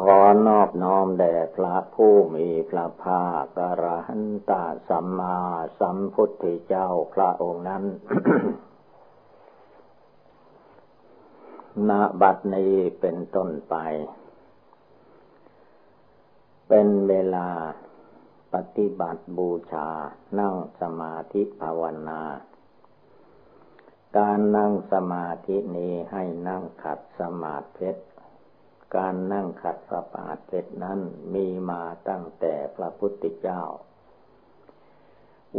ขอนอบน้อมแด่พระผู้มีพระภาคกระหันตาสัมมาสัมพุทธเจ้าพระองค์นั้นณบัดนี้เป็นต้นไป เป็นเวลาปฏิบัติบูชา นั่งสมาธิภาวนา การนั่งสมาธินี้ให้นั่งขัดสมาธิ การนั่งขัดสมาธินั้นมีมาตั้งแต่พระพุทธเจ้า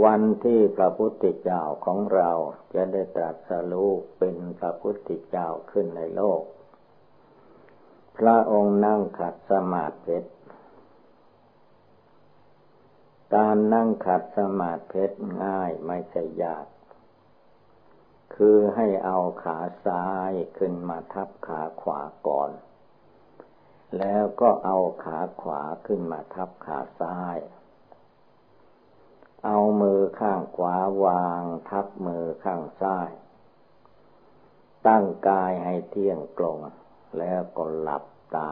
วันที่พระพุทธเจ้าของเราจะได้ตรัสรู้เป็นพระพุทธเจ้าขึ้นในโลก พระองค์นั่งขัดสมาธิการนั่งขัดสมาธิง่ายไม่ใช่ยาก คือให้เอาขาซ้ายขึ้นมาทับขาขวาก่อน แล้วก็เอาขาขวาขึ้นมาทับขาซ้าย เอามือข้างขวาวางทับมือข้างซ้าย ตั้งกายให้เที่ยงตรง แล้วก็หลับตา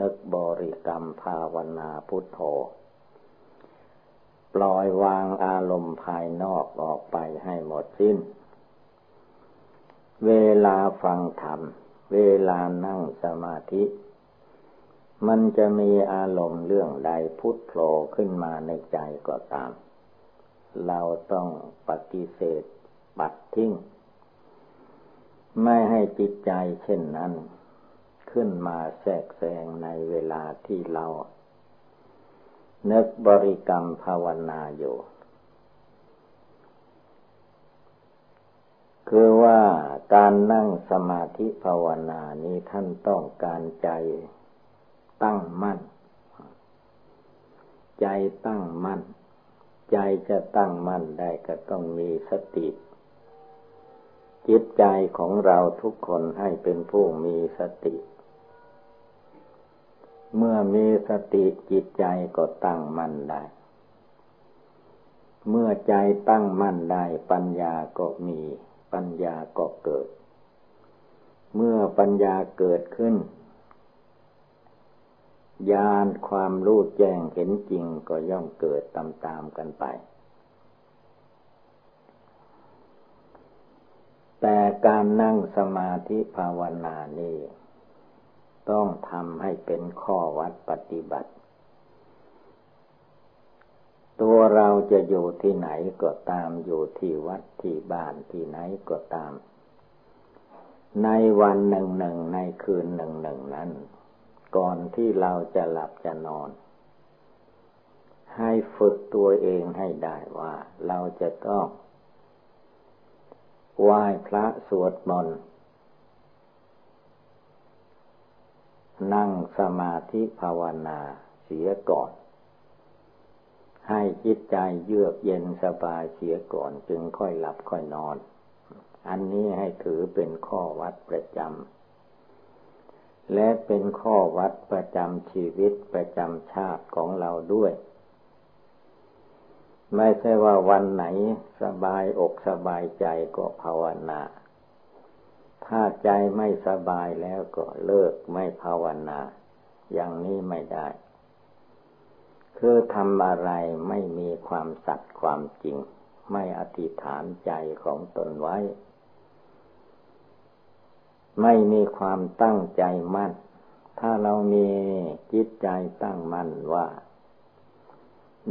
นึกบริกรรมภาวนาพุทโธ ปล่อยวางอารมณ์ภายนอกออกไปให้หมดสิ้น เวลาฟังธรรมเวลานั่งสมาธิ มันจะมีอารมณ์เรื่องใดพุทโผล่ขึ้นมาในใจก็ตาม เราต้องปฏิเสธปัดทิ้ง ไม่ให้จิตใจเช่นนั้น ขึ้นมาแทรกแซงในเวลาที่เรา นึกบริกรรมภาวนาอยู่ คือว่าการนั่งสมาธิภาวนานี้ท่านต้องการใจ ตั้งมั่น ใจตั้งมั่น ใจจะตั้งมั่นได้ก็ต้องมีสติ จิตใจของเราทุกคนให้เป็นผู้มีสติ เมื่อมีสติจิตใจก็ตั้งมั่นได้ เมื่อใจตั้งมั่นได้ปัญญาก็มี ปัญญาก็เกิด เมื่อปัญญาเกิดขึ้น ญาณความรู้แจ้งเห็นจริงก็ย่อมเกิดตามๆกันไป แต่การนั่งสมาธิภาวนานี่ต้องทำให้เป็นข้อวัดปฏิบัติ ตัวเราจะอยู่ที่ไหนก็ตามอยู่ที่วัดที่บ้านที่ไหนก็ตาม ในวันหนึ่งหนึ่งในคืนหนึ่งหนึ่งนั้น ก่อนที่เราจะหลับจะนอน ให้ฝึกตัวเองให้ได้ว่า เราจะต้องไหว้พระสวดมนต์นั่งสมาธิภาวนาเสียก่อน ให้จิตใจเยือกเย็นสบายเสียก่อนจึงค่อยหลับค่อยนอน อันนี้ให้ถือเป็นข้อวัดประจำ และเป็นข้อวัดประจำชีวิตประจำชาติของเราด้วย ไม่ใช่ว่าวันไหนสบายอกสบายใจก็ภาวนา ถ้าใจไม่สบายแล้วก็เลิกไม่ภาวนา อย่างนี้ไม่ได้ คือทำอะไรไม่มีความสัตย์ความจริง ไม่อธิษฐานใจของตนไว้ ไม่มีความตั้งใจมั่น ถ้าเรามีจิตใจตั้งมั่นว่า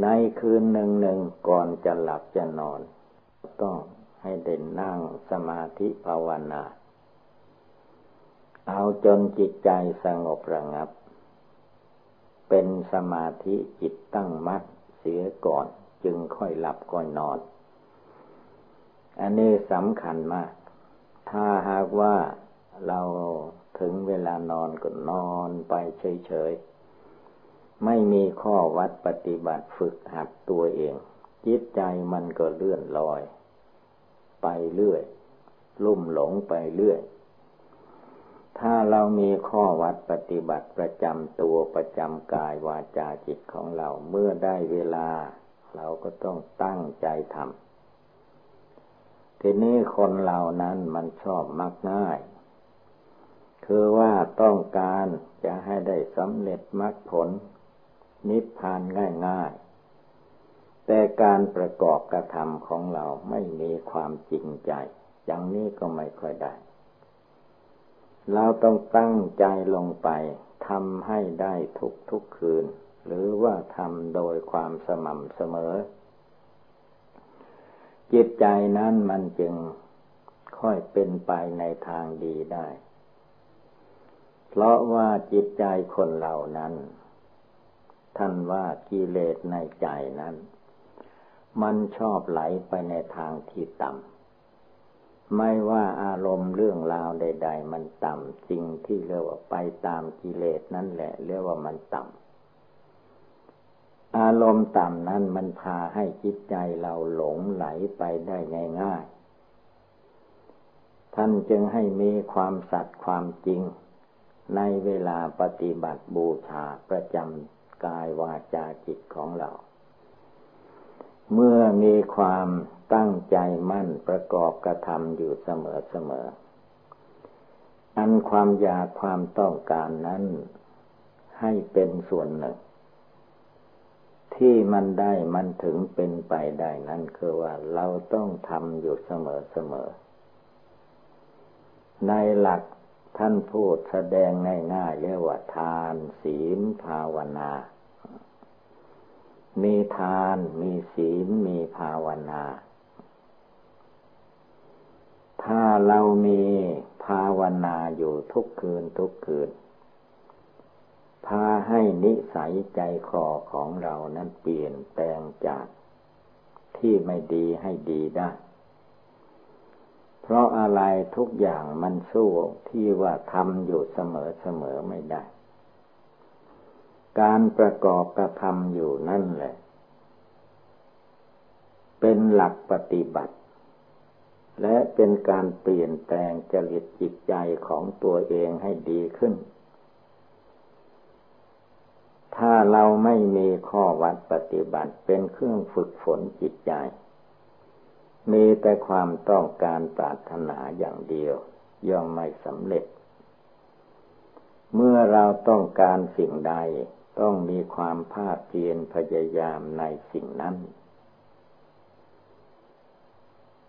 ในคืนหนึ่งหนึ่งก่อนจะหลับจะนอน ต้องให้เด่นนั่งสมาธิภาวนา เอาจนจิตใจสงบระงับ เป็นสมาธิจิตตั้งมัดเสียก่อนจึงค่อยหลับค่อยนอน อันนี้สำคัญมาก ถ้าหากว่า เราถึงเวลานอนก็นอนไปเฉยๆ ไม่มีข้อวัดปฏิบัติฝึกหัดตัวเอง จิตใจมันก็เลื่อนลอย ไปเรื่อย ลุ่มหลงไปเรื่อย ถ้าเรามีข้อวัดปฏิบัติประจำตัวประจำกายวาจาจิตของเราเมื่อได้เวลา เราก็ต้องตั้งใจทำทีนี้คนเหล่านั้นมันชอบมักง่าย คือว่าต้องการจะให้ได้สำเร็จมรรคผล นิพพานง่าย ๆ แต่การประกอบกระทำของเราไม่มีความจริงใจ อย่างนี้ก็ไม่ค่อยได้ เราต้องตั้งใจลงไปทำให้ได้ทุกทุกคืน หรือว่าทำโดยความสม่ำเสมอ จิตใจนั้นมันจึงค่อยเป็นไปในทางดีได้ เพราะว่าจิตใจคนเหล่านั้น ท่านว่ากิเลสในใจนั้น มันชอบไหลไปในทางที่ต่ำไม่ว่าอารมณ์เรื่องราวใด ๆ มันต่ำสิ่งที่เรียกว่าไปตามกิเลสนั่นแหละเรียกว่ามันต่ำอารมณ์ต่ำนั้นมันพาให้จิตใจเราหลงไหลไปได้ง่ายๆ ท่านจึงให้มีความสัตย์ความจริง ในเวลาปฏิบัติบูชาประจำกายวาจาจิตของเรา เมื่อมีความตั้งใจมั่นประกอบกระทำอยู่เสมอเสมอ อันความอยากความต้องการนั้น ให้เป็นส่วนหนึ่ง ที่มันได้มันถึงเป็นไปได้นั้นคือว่าเราต้องทำอยู่เสมอเสมอ ในหลัก ท่านพูดแสดงง่ายๆเรียกว่าทานศีลภาวนา มีทานมีศีลมีภาวนา ถ้าเรามีภาวนาอยู่ทุกคืนทุกคืน พาให้นิสัยใจคอของเรานั้นเปลี่ยนแปลงจากที่ไม่ดีให้ดีได้ เพราะอะไรทุกอย่างมันสู้ที่ว่าทำอยู่เสมอเสมอไม่ได้ การประกอบกระทำอยู่นั่นแหละ เป็นหลักปฏิบัติ และเป็นการเปลี่ยนแปลงจริตจิตใจของตัวเองให้ดีขึ้น ถ้าเราไม่มีข้อวัดปฏิบัติเป็นเครื่องฝึกฝนจิตใจ มีแต่ความต้องการปรารถนาอย่างเดียว ย่อมไม่สำเร็จ เมื่อเราต้องการสิ่งใดต้องมีความภาคเพียรพยายามในสิ่งนั้น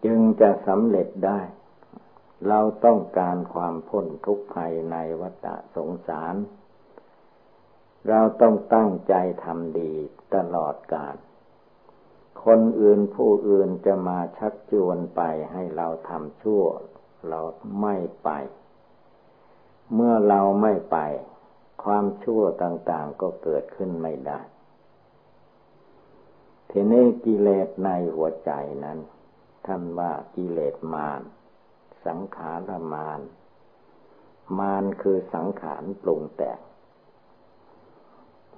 จึงจะสำเร็จได้ เราต้องการความพ้นทุกข์ภายในวัฏสงสาร เราต้องตั้งใจทำดีตลอดกาล คนอื่นผู้อื่นจะมาชักชวนไปให้เราทำชั่ว เราไม่ไป เมื่อเราไม่ไป ความชั่วต่าง ๆก็เกิดขึ้นไม่ได้ทีนี้กิเลสในหัวใจนั้น ท่านว่ากิเลสมารสังขารมารมารคือสังขารปรุงแต่ง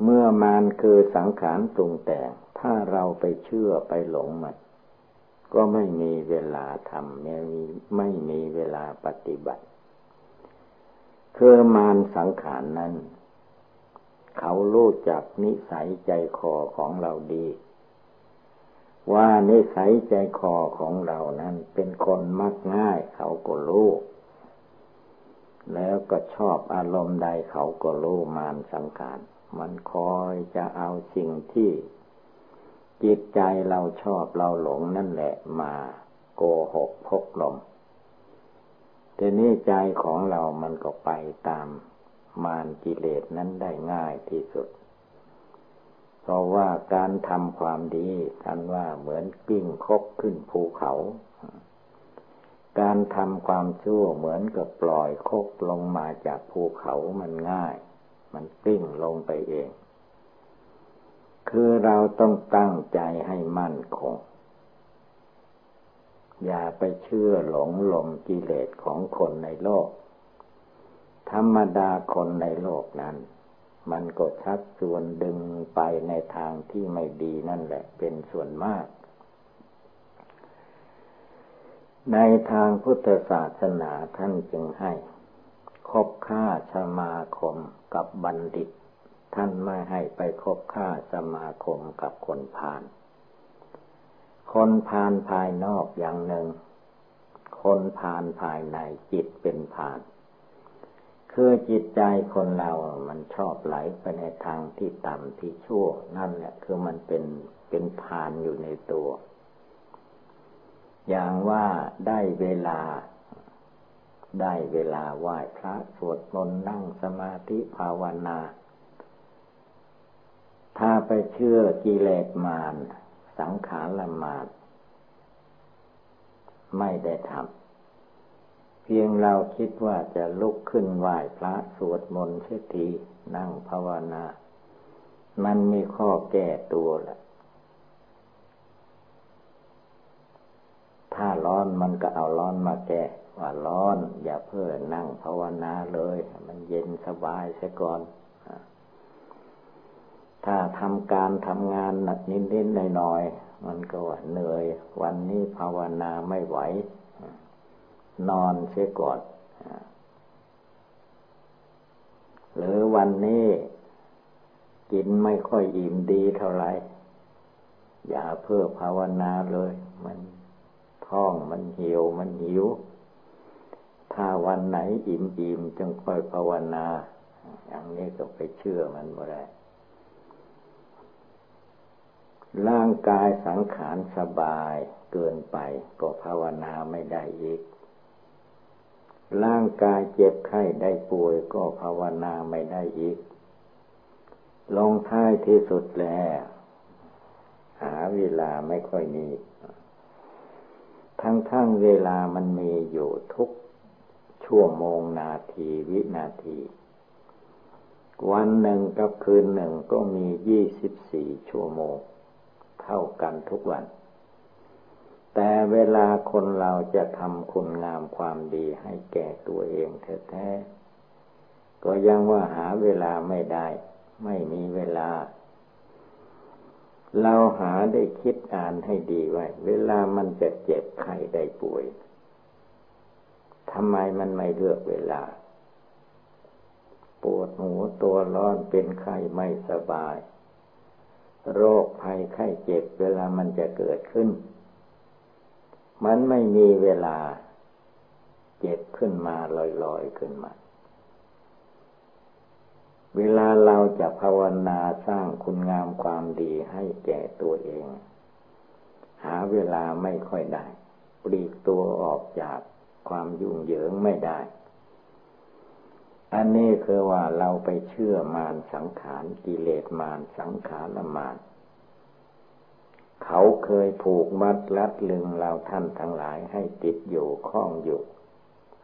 เมื่อมารคือสังขารปรุงแต่ง ถ้าเราไปเชื่อไปหลงมันก็ไม่มีเวลาทำไม่มีไม่มีเวลาปฏิบัติ คือมารสังขารนั้น เขารู้จักนิสัยใจคอของเราดี ว่านิสัยใจคอของเรานั้นเป็นคนมักง่ายเขาก็รู้ แล้วก็ชอบอารมณ์ใดเขาก็รู้มารสังขาร มันคอยจะเอาสิ่งที่ จิตใจเราชอบเราหลงนั่นแหละมาโกหกพกลมแต่นี่ใจของเรามันก็ไปตามมารกิเลสนั้นได้ง่ายที่สุด เพราะว่าการทำความดีท่านว่าเหมือนกิ้งคบขึ้นภูเขา การทำความชั่วเหมือนกับปล่อยคบลงมาจากภูเขามันง่าย มันปิ้งลงไปเอง คือเราต้องตั้งใจให้มั่นคง อย่าไปเชื่อหลงหลมกิเลสของคนในโลก ธรรมดาคนในโลกนั้น มันก็ชักชวนดึงไปในทางที่ไม่ดีนั่นแหละเป็นส่วนมากในทางพุทธศาสนาท่านจึงให้ คบค้าสมาคมกับบัณฑิต ท่านไม่ให้ไปคบค้าสมาคมกับคนพาลคนพาลภายนอกอย่างหนึ่ง คนพาลภายในจิตเป็นพาลคือจิตใจคนเรา มันชอบไหลไปในทางที่ต่ำที่ชั่ว นั่นแหละคือมันเป็นเป็นพานอยู่ในตัว อย่างว่าได้เวลา ได้เวลาไหว้พระสวดมนต์นั่งสมาธิภาวนา ถ้าไปเชื่อกิเลสมารสังขารละมารไม่ได้ทำเพียงเราคิดว่าจะลุกขึ้นไหว้พระสวดมนต์เสียทีนั่งภาวนา มันมีข้อแก้ตัวแหละถ้าร้อนมันก็เอาร้อนมาแก้ว่าร้อน อย่าเพิ่งนั่งภาวนาเลย มันเย็นสบายเสียก่อน ถ้าทำการทำงานหนักนิดๆหน่อยๆมันก็เหนื่อย วันนี้ภาวนาไม่ไหว นอนเสียก่อนหรือวันนี้กินไม่ค่อยอิ่มดีเท่าไหร่อย่าเพื่อภาวนาเลย มันท้องมันหิวมันหิว ถ้าวันไหนอิ่มอิ่มจึงค่อยภาวนา อย่างนี้ก็ไปเชื่อมันบ่ได้ ร่างกายสังขารสบายเกินไปก็ภาวนาไม่ได้อีก ร่างกายเจ็บไข้ได้ป่วยก็ภาวนาไม่ได้อีก ลงท้ายที่สุดแล้ว หาเวลาไม่ค่อยมี ทั้งๆเวลามันมีอยู่ทุกชั่วโมงนาทีวินาที วันหนึ่งกับคืนหนึ่งก็มียี่สิบสี่ชั่วโมง เท่ากันทุกวัน แต่เวลาคนเราจะทำคุณงามความดีให้แก่ตัวเองแท้ๆ ก็ยังว่าหาเวลาไม่ได้ ไม่มีเวลา เราหาได้คิดอ่านให้ดีไว้ เวลามันจะเจ็บไข้ได้ป่วยทำไมมันไม่เลือกเวลา ปวดหัวตัวร้อนเป็นไข้ไม่สบาย โรคภัยไข้เจ็บเวลามันจะเกิดขึ้น มันไม่มีเวลาเจ็บขึ้นมาลอยๆขึ้นมา เวลาเราจะภาวนาสร้างคุณงามความดีให้แก่ตัวเอง หาเวลาไม่ค่อยได้ ปลีกตัวออกจากความยุ่งเหยิงไม่ได้ อันนี้คือว่าเราไปเชื่อมารสังขารกิเลสมารสังขารมารเขาเคยผูกมัดลัดลึงเราท่านทั้งหลายให้ติดอยู่ข้องอยู่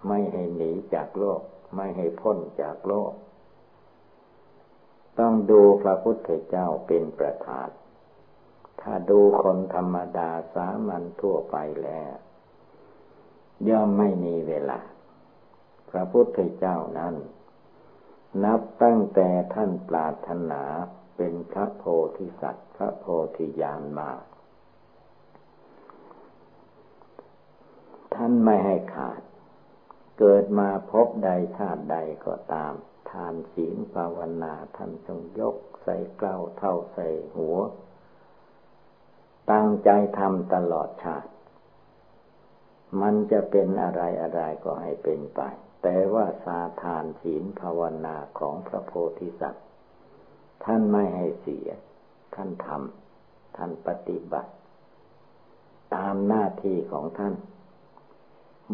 ไม่ให้หนีจากโลก ไม่ให้พ้นจากโลก ต้องดูพระพุทธเจ้าเป็นประธาน ถ้าดูคนธรรมดาสามัญทั่วไปแล้ว ย่อมไม่มีเวลา พระพุทธเจ้านั้น นับตั้งแต่ท่านปรารถนาเป็นพระโพธิสัตว์ พระโพธิญาณมา ท่านไม่ให้ขาด เกิดมาพบใดชาติใดก็ตาม ทานศีลภาวนาท่านจงยกใส่เกล้าเท่าใส่หัว ตั้งใจทำตลอดชาติ มันจะเป็นอะไรอะไรก็ให้เป็นไป แต่ว่าสาทานศีลภาวนาของพระโพธิสัตว์ ท่านไม่ให้เสีย ท่านทำท่านปฏิบัติ ตามหน้าที่ของท่าน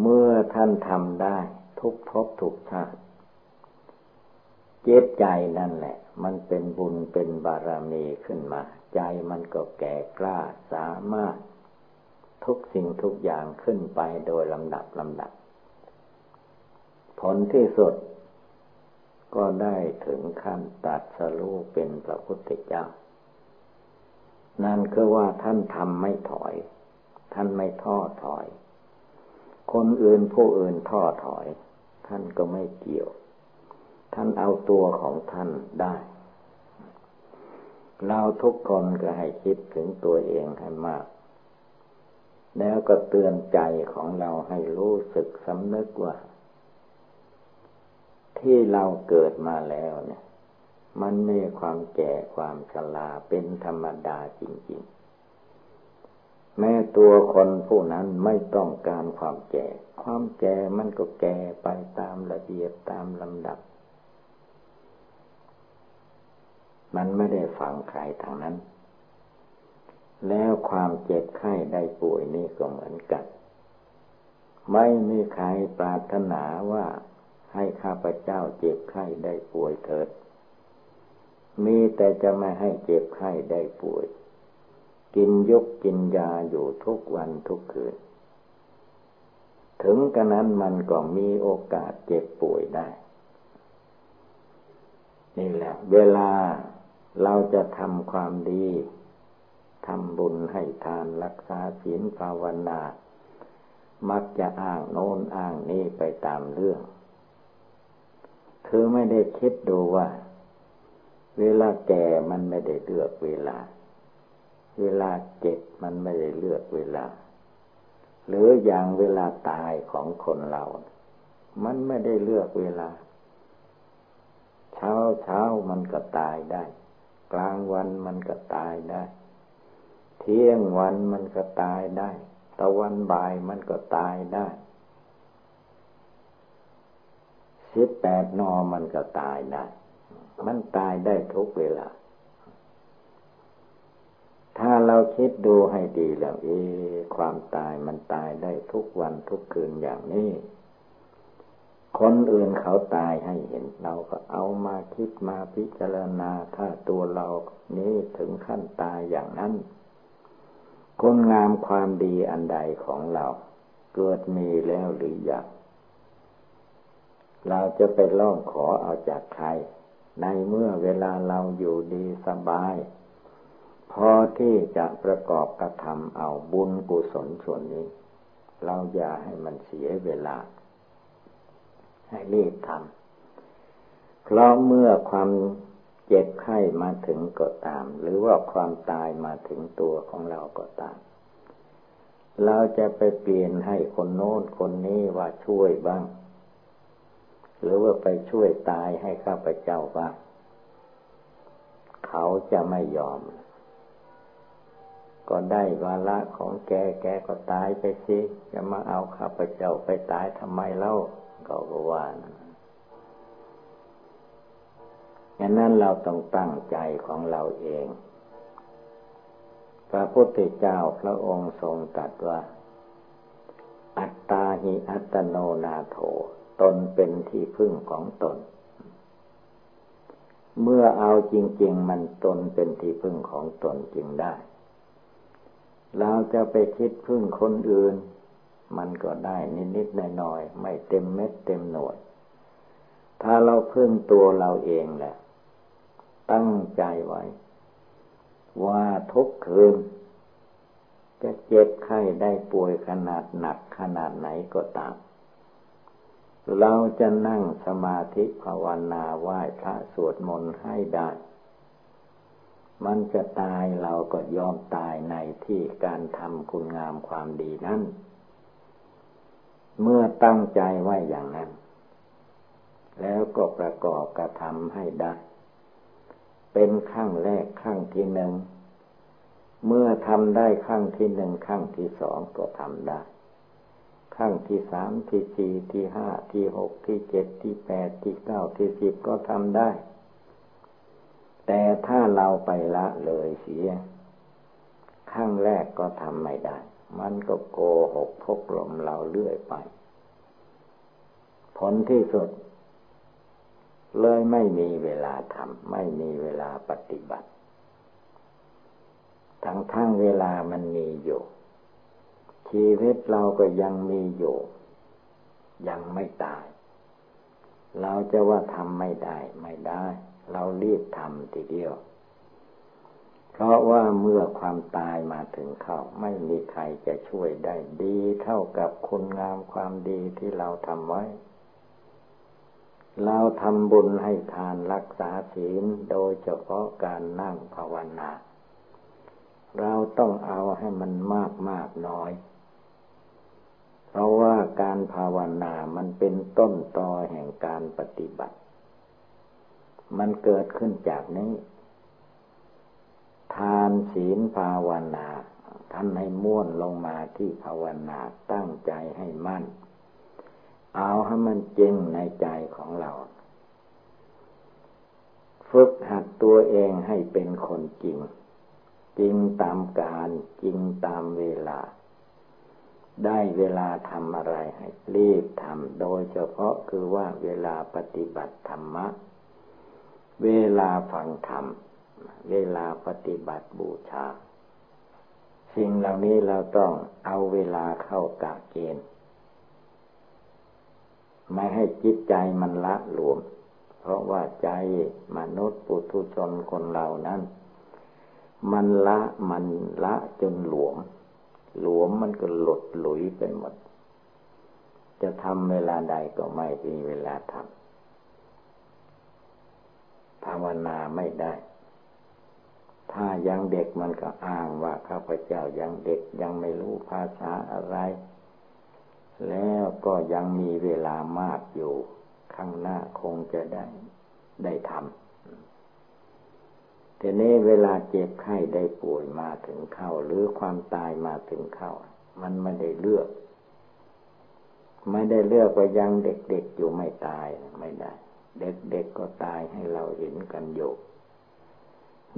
เมื่อท่านทำได้ทุกภพทุกชาติเจตใจนั่นแหละ มันเป็นบุญเป็นบารมีขึ้นมา ใจมันก็แก่กล้าสามารถ ทุกสิ่งทุกอย่างขึ้นไปโดยลำดับลำดับ ผลที่สุด ก็ได้ถึงขั้นตัดสรู้เป็นพระพุทธเจ้า นั่นคือว่าท่านทำไม่ถอย ท่านไม่ท้อถอย คนอื่นผู้อื่นท้อถอย ท่านก็ไม่เกี่ยว ท่านเอาตัวของท่านได้ เราทุกคนก็ให้คิดถึงตัวเองให้มากแล้วก็เตือนใจของเราให้รู้สึกสำนึกว่า ที่เราเกิดมาแล้วเนี่ย มันมีความแก่ความชราเป็นธรรมดาจริง ๆ แม้ตัวคนผู้นั้นไม่ต้องการความแก่ ความแก่มันก็แก่ไปตามระเบียบตามลำดับ มันไม่ได้ฟังใครทางนั้น แล้วความเจ็บไข้ได้ป่วยนี่ก็เหมือนกัน ไม่มีใครปรารถนาว่า ให้ข้าพเจ้าเจ็บไข้ได้ป่วยเถิด มีแต่จะไม่ให้เจ็บไข้ได้ป่วย กินยกกินยาอยู่ทุกวันทุกคืน ถึงกระนั้นมันก็มีโอกาสเจ็บป่วยได้ นี่แหละ เวลาเราจะทำความดีทำบุญให้ทานรักษาศีลภาวนา มักจะอ้างโน้นอ้างนี้ไปตามเรื่อง คือไม่ได้คิดดูว่า เวลาแก่มันไม่ได้เลือกเวลา เวลาเจ็บมันไม่ได้เลือกเวลา หรืออย่างเวลาตายของคนเรา มันไม่ได้เลือกเวลา เช้าเช้ามันก็ตายได้ กลางวันมันก็ตายได้ เที่ยงวันมันก็ตายได้ ตะวันบ่ายมันก็ตายได้ สิบแปดนอมันก็ตายได้ มันตายได้ทุกเวลา ถ้าเราคิดดูให้ดีแล้วเอ ความตายมันตายได้ทุกวันทุกคืนอย่างนี้ คนอื่นเขาตายให้เห็นเราก็เอามาคิดมาพิจารณา ถ้าตัวเรานี้ถึงขั้นตายอย่างนั้นคุณงามความดีอันใดของเรา เกิดมีแล้วหรือยัง เราจะไปล่องขอเอาจากใคร ในเมื่อเวลาเราอยู่ดีสบาย พอที่จะประกอบกระทำเอาบุญกุศลส่วนนี้ เราอย่าให้มันเสียเวลา ให้รีบทำเพราะเมื่อความเจ็บไข้มาถึงก็ตาม หรือว่าความตายมาถึงตัวของเราก็ตาม เราจะไปเปลี่ยนให้คนโน้นคนนี้ว่าช่วยบ้าง หรือว่าไปช่วยตายให้ข้าพเจ้าบ้างเขาจะไม่ยอม ก็ได้วาระของแกแกก็ตายไปสิจะมาเอาข้าพเจ้าไปตายทำไมเล่าเขาก็ว่านะอย่างนั้นเราต้องตั้งใจของเราเอง พระพุทธเจ้าพระองค์ทรงตรัสว่า อัตตาหิอัตโนนาโถ ตนเป็นที่พึ่งของตน เมื่อเอาจริง ๆ มันตนเป็นที่พึ่งของตนจริงได้ เราจะไปคิดพึ่งคนอื่น มันก็ได้นิดๆหน่อยๆไม่เต็มเม็ดเต็มหน่วย ถ้าเราพึ่งตัวเราเองแหละ ตั้งใจไว้ ว่าทุกคืนจะเจ็บไข้ได้ป่วยขนาดหนักขนาดไหนก็ตาม เราจะนั่งสมาธิภาวนาไหว้พระสวดมนต์ให้ได้ มันจะตายเราก็ยอมตายในที่การทำคุณงามความดีนั้น เมื่อตั้งใจไว้อย่างนั้น แล้วก็ประกอบกระทำให้ได้ เป็นขั้งแรกขั้งที่หนึ่ง เมื่อทำได้ขั้งที่หนึ่งขั้งที่สองก็ทำได้ ขั้งที่สามที่สี่ที่ห้าที่หกที่เจ็ดที่แปดที่เก้าที่สิบก็ทำได้ แต่ถ้าเราไปละเลยเสียขั้งแรกก็ทำไม่ได้ มันก็โกหกพกลมเราเรื่อยไป ผลที่สุด เลยไม่มีเวลาทำไม่มีเวลาปฏิบัติ ทั้งทั้งเวลามันมีอยู่ ชีวิตเราก็ยังมีอยู่ ยังไม่ตาย เราจะว่าทำไม่ได้ ไม่ได้ เรารีบทำทีเดียว เพราะว่าเมื่อความตายมาถึงเข้าไม่มีใครจะช่วยได้ดีเท่ากับคุณงามความดีที่เราทำไว้ เราทำบุญให้ทานรักษาศีลโดยเฉพาะการนั่งภาวนาเราต้องเอาให้มันมากมากน้อย เพราะว่าการภาวนามันเป็นต้นตอแห่งการปฏิบัติ มันเกิดขึ้นจากนี้ ทานศีลภาวนาท่านให้ม้วนลงมาที่ภาวนาตั้งใจให้มั่น เอาให้มันจริงในใจของเรา ฝึกหัดตัวเองให้เป็นคนจริง จริงตามการจริงตามเวลา ได้เวลาทำอะไรให้รีบทำโดยเฉพาะคือว่าเวลาปฏิบัติธรรมะ เวลาฟังธรรม เวลาปฏิบัติบูชา สิ่งเหล่านี้เราต้องเอาเวลาเข้ากะเกณฑ์ไม่ให้จิตใจมันละหลวม เพราะว่าใจมนุษย์ปุถุชนคนเหล่านั้น มันละมันละจนหลวม หลวมมันก็หลดหลุยไปหมด จะทำเวลาใดก็ไม่มีเวลาทำภาวนาไม่ได้ ถ้ายังเด็กมันก็อ้างว่าข้าพเจ้ายังเด็กยังไม่รู้ภาษาอะไร แล้วก็ยังมีเวลามากอยู่ ข้างหน้าคงจะได้ได้ทำ ทีนี้เวลาเจ็บไข้ได้ป่วยมาถึงเข้า หรือความตายมาถึงเข้า มันไม่ได้เลือก ไม่ได้เลือกว่ายังเด็กๆอยู่ไม่ตายไม่ได้ เด็กๆก็ตายให้เราเห็นกันอยู่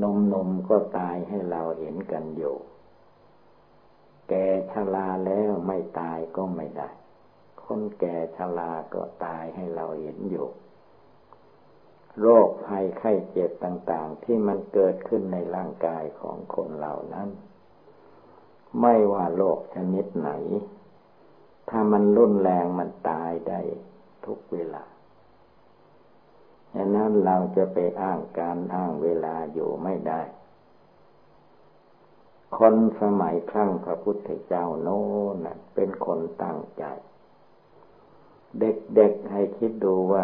นมนมก็ตายให้เราเห็นกันอยู่ แก่ชราแล้วไม่ตายก็ไม่ได้ คนแก่ชราก็ตายให้เราเห็นอยู่ โรคภัยไข้เจ็บต่างๆ ที่มันเกิดขึ้นในร่างกายของคนเหล่านั้น ไม่ว่าโรคชนิดไหน ถ้ามันรุนแรงมันตายได้ทุกเวลาฉะนั้นเราจะไปอ้างการอ้างเวลาอยู่ไม่ได้ คนสมัยครั้งพระพุทธเจ้าโน้นเป็นคนตั้งใจ เด็กๆให้คิดดูว่า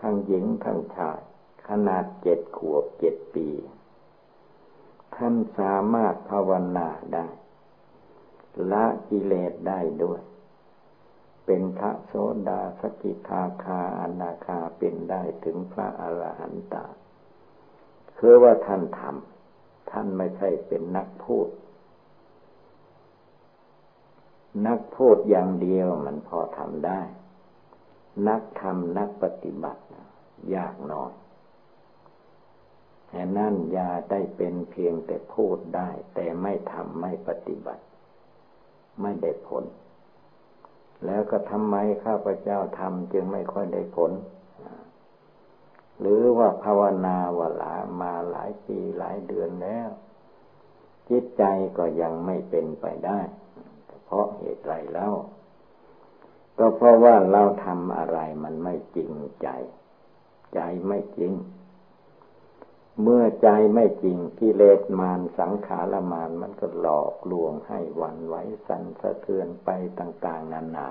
ทั้งหญิงทั้งชาย ขนาดเจ็ดขวบเจ็ดปี ท่านสามารถภาวนาได้ ละกิเลสได้ด้วย เป็นพระโสดาสกิทาคาอนาคาเป็นได้ถึงพระอรหันตาคือว่าท่านทำท่านไม่ใช่เป็นนักพูด นักพูดอย่างเดียวมันพอทำได้ นักทำนักปฏิบัติยากหน่อยแต่นั่นยาได้เป็นเพียงแต่พูดได้ แต่ไม่ทำไม่ปฏิบัติ ไม่ได้ผล แล้วก็ทำไมข้าพเจ้าทำจึงไม่ค่อยได้ผล หรือว่าภาวนาว่าหลามาหลายปีหลายเดือนแล้ว จิตใจก็ยังไม่เป็นไปได้เพราะเหตุไรแล้ว ก็เพราะว่าเราทำอะไรมันไม่จริงใจ ใจไม่จริง เมื่อใจไม่จริงกิเลสมารสังขารมารมันก็หลอกลวงให้วันไหวสั่นสะเทือนไปต่างๆนานา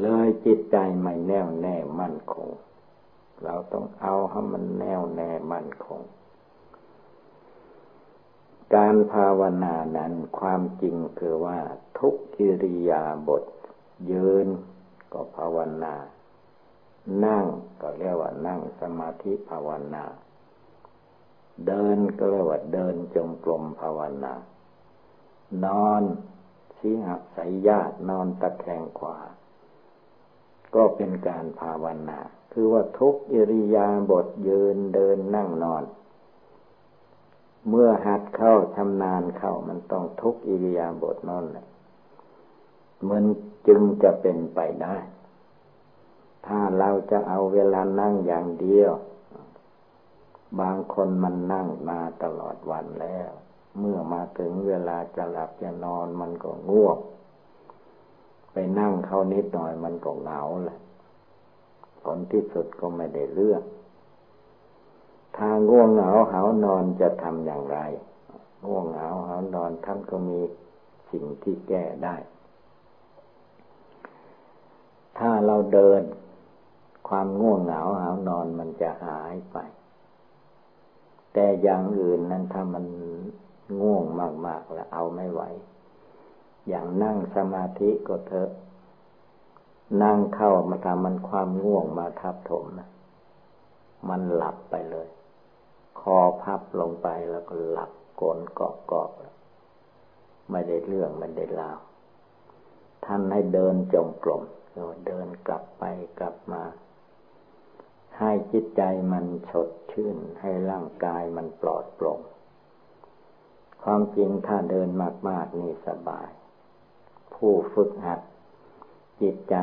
เลยจิตใจไม่แน่วแน่มั่นคง เราต้องเอาให้มันแน่วแน่มั่นคง การภาวนานั้นความจริงคือว่าทุกกิริยาบท ยืนก็ภาวนา นั่งก็เรียกว่านั่งสมาธิภาวนา เดินก็เรียกว่าเดินจงกรมภาวนา นอนสีหัสายญาตินอนตะแคงขวา ก็เป็นการภาวนา คือว่าทุกอิริยาบถยืนเดินนั่งนอน เมื่อหัดเข้าชำนาญเข้ามันต้องทุกอิริยาบถนอนเลยมัน จึงจะเป็นไปได้ ถ้าเราจะเอาเวลานั่งอย่างเดียว บางคนมันนั่งมาตลอดวันแล้ว เมื่อมาถึงเวลาจะหลับจะนอนมันก็ง่วง ไปนั่งเข้านิดหน่อยมันก็เหงาแหละผลที่สุดก็ไม่ได้เรื่องถ้าง่วงเหงาเหานอนจะทำอย่างไร ง่วงเหงาเหานอนท่านก็มีสิ่งที่แก้ได้ ถ้าเราเดิน ความง่วงเหงาหานอนมันจะหายไป แต่อย่างอื่นนั้นถ้ามันง่วงมาก ๆ แล้วเอาไม่ไหว อย่างนั่งสมาธิก็เถอะ นั่งเข้ามาทำมันความง่วงมาทับถมนะมันหลับไปเลย คอพับลงไปแล้วก็หลับโกนเกาะเกาะไม่ได้เรื่องไม่ได้ลาวท่านให้เดินจงกรม เดินกลับไปกลับมา ให้จิตใจมันสดชื่น ให้ร่างกายมันปลอดโปร่ง ความจริงถ้าเดินมาก ๆ นี่สบาย ผู้ฝึกหัด จิตใจ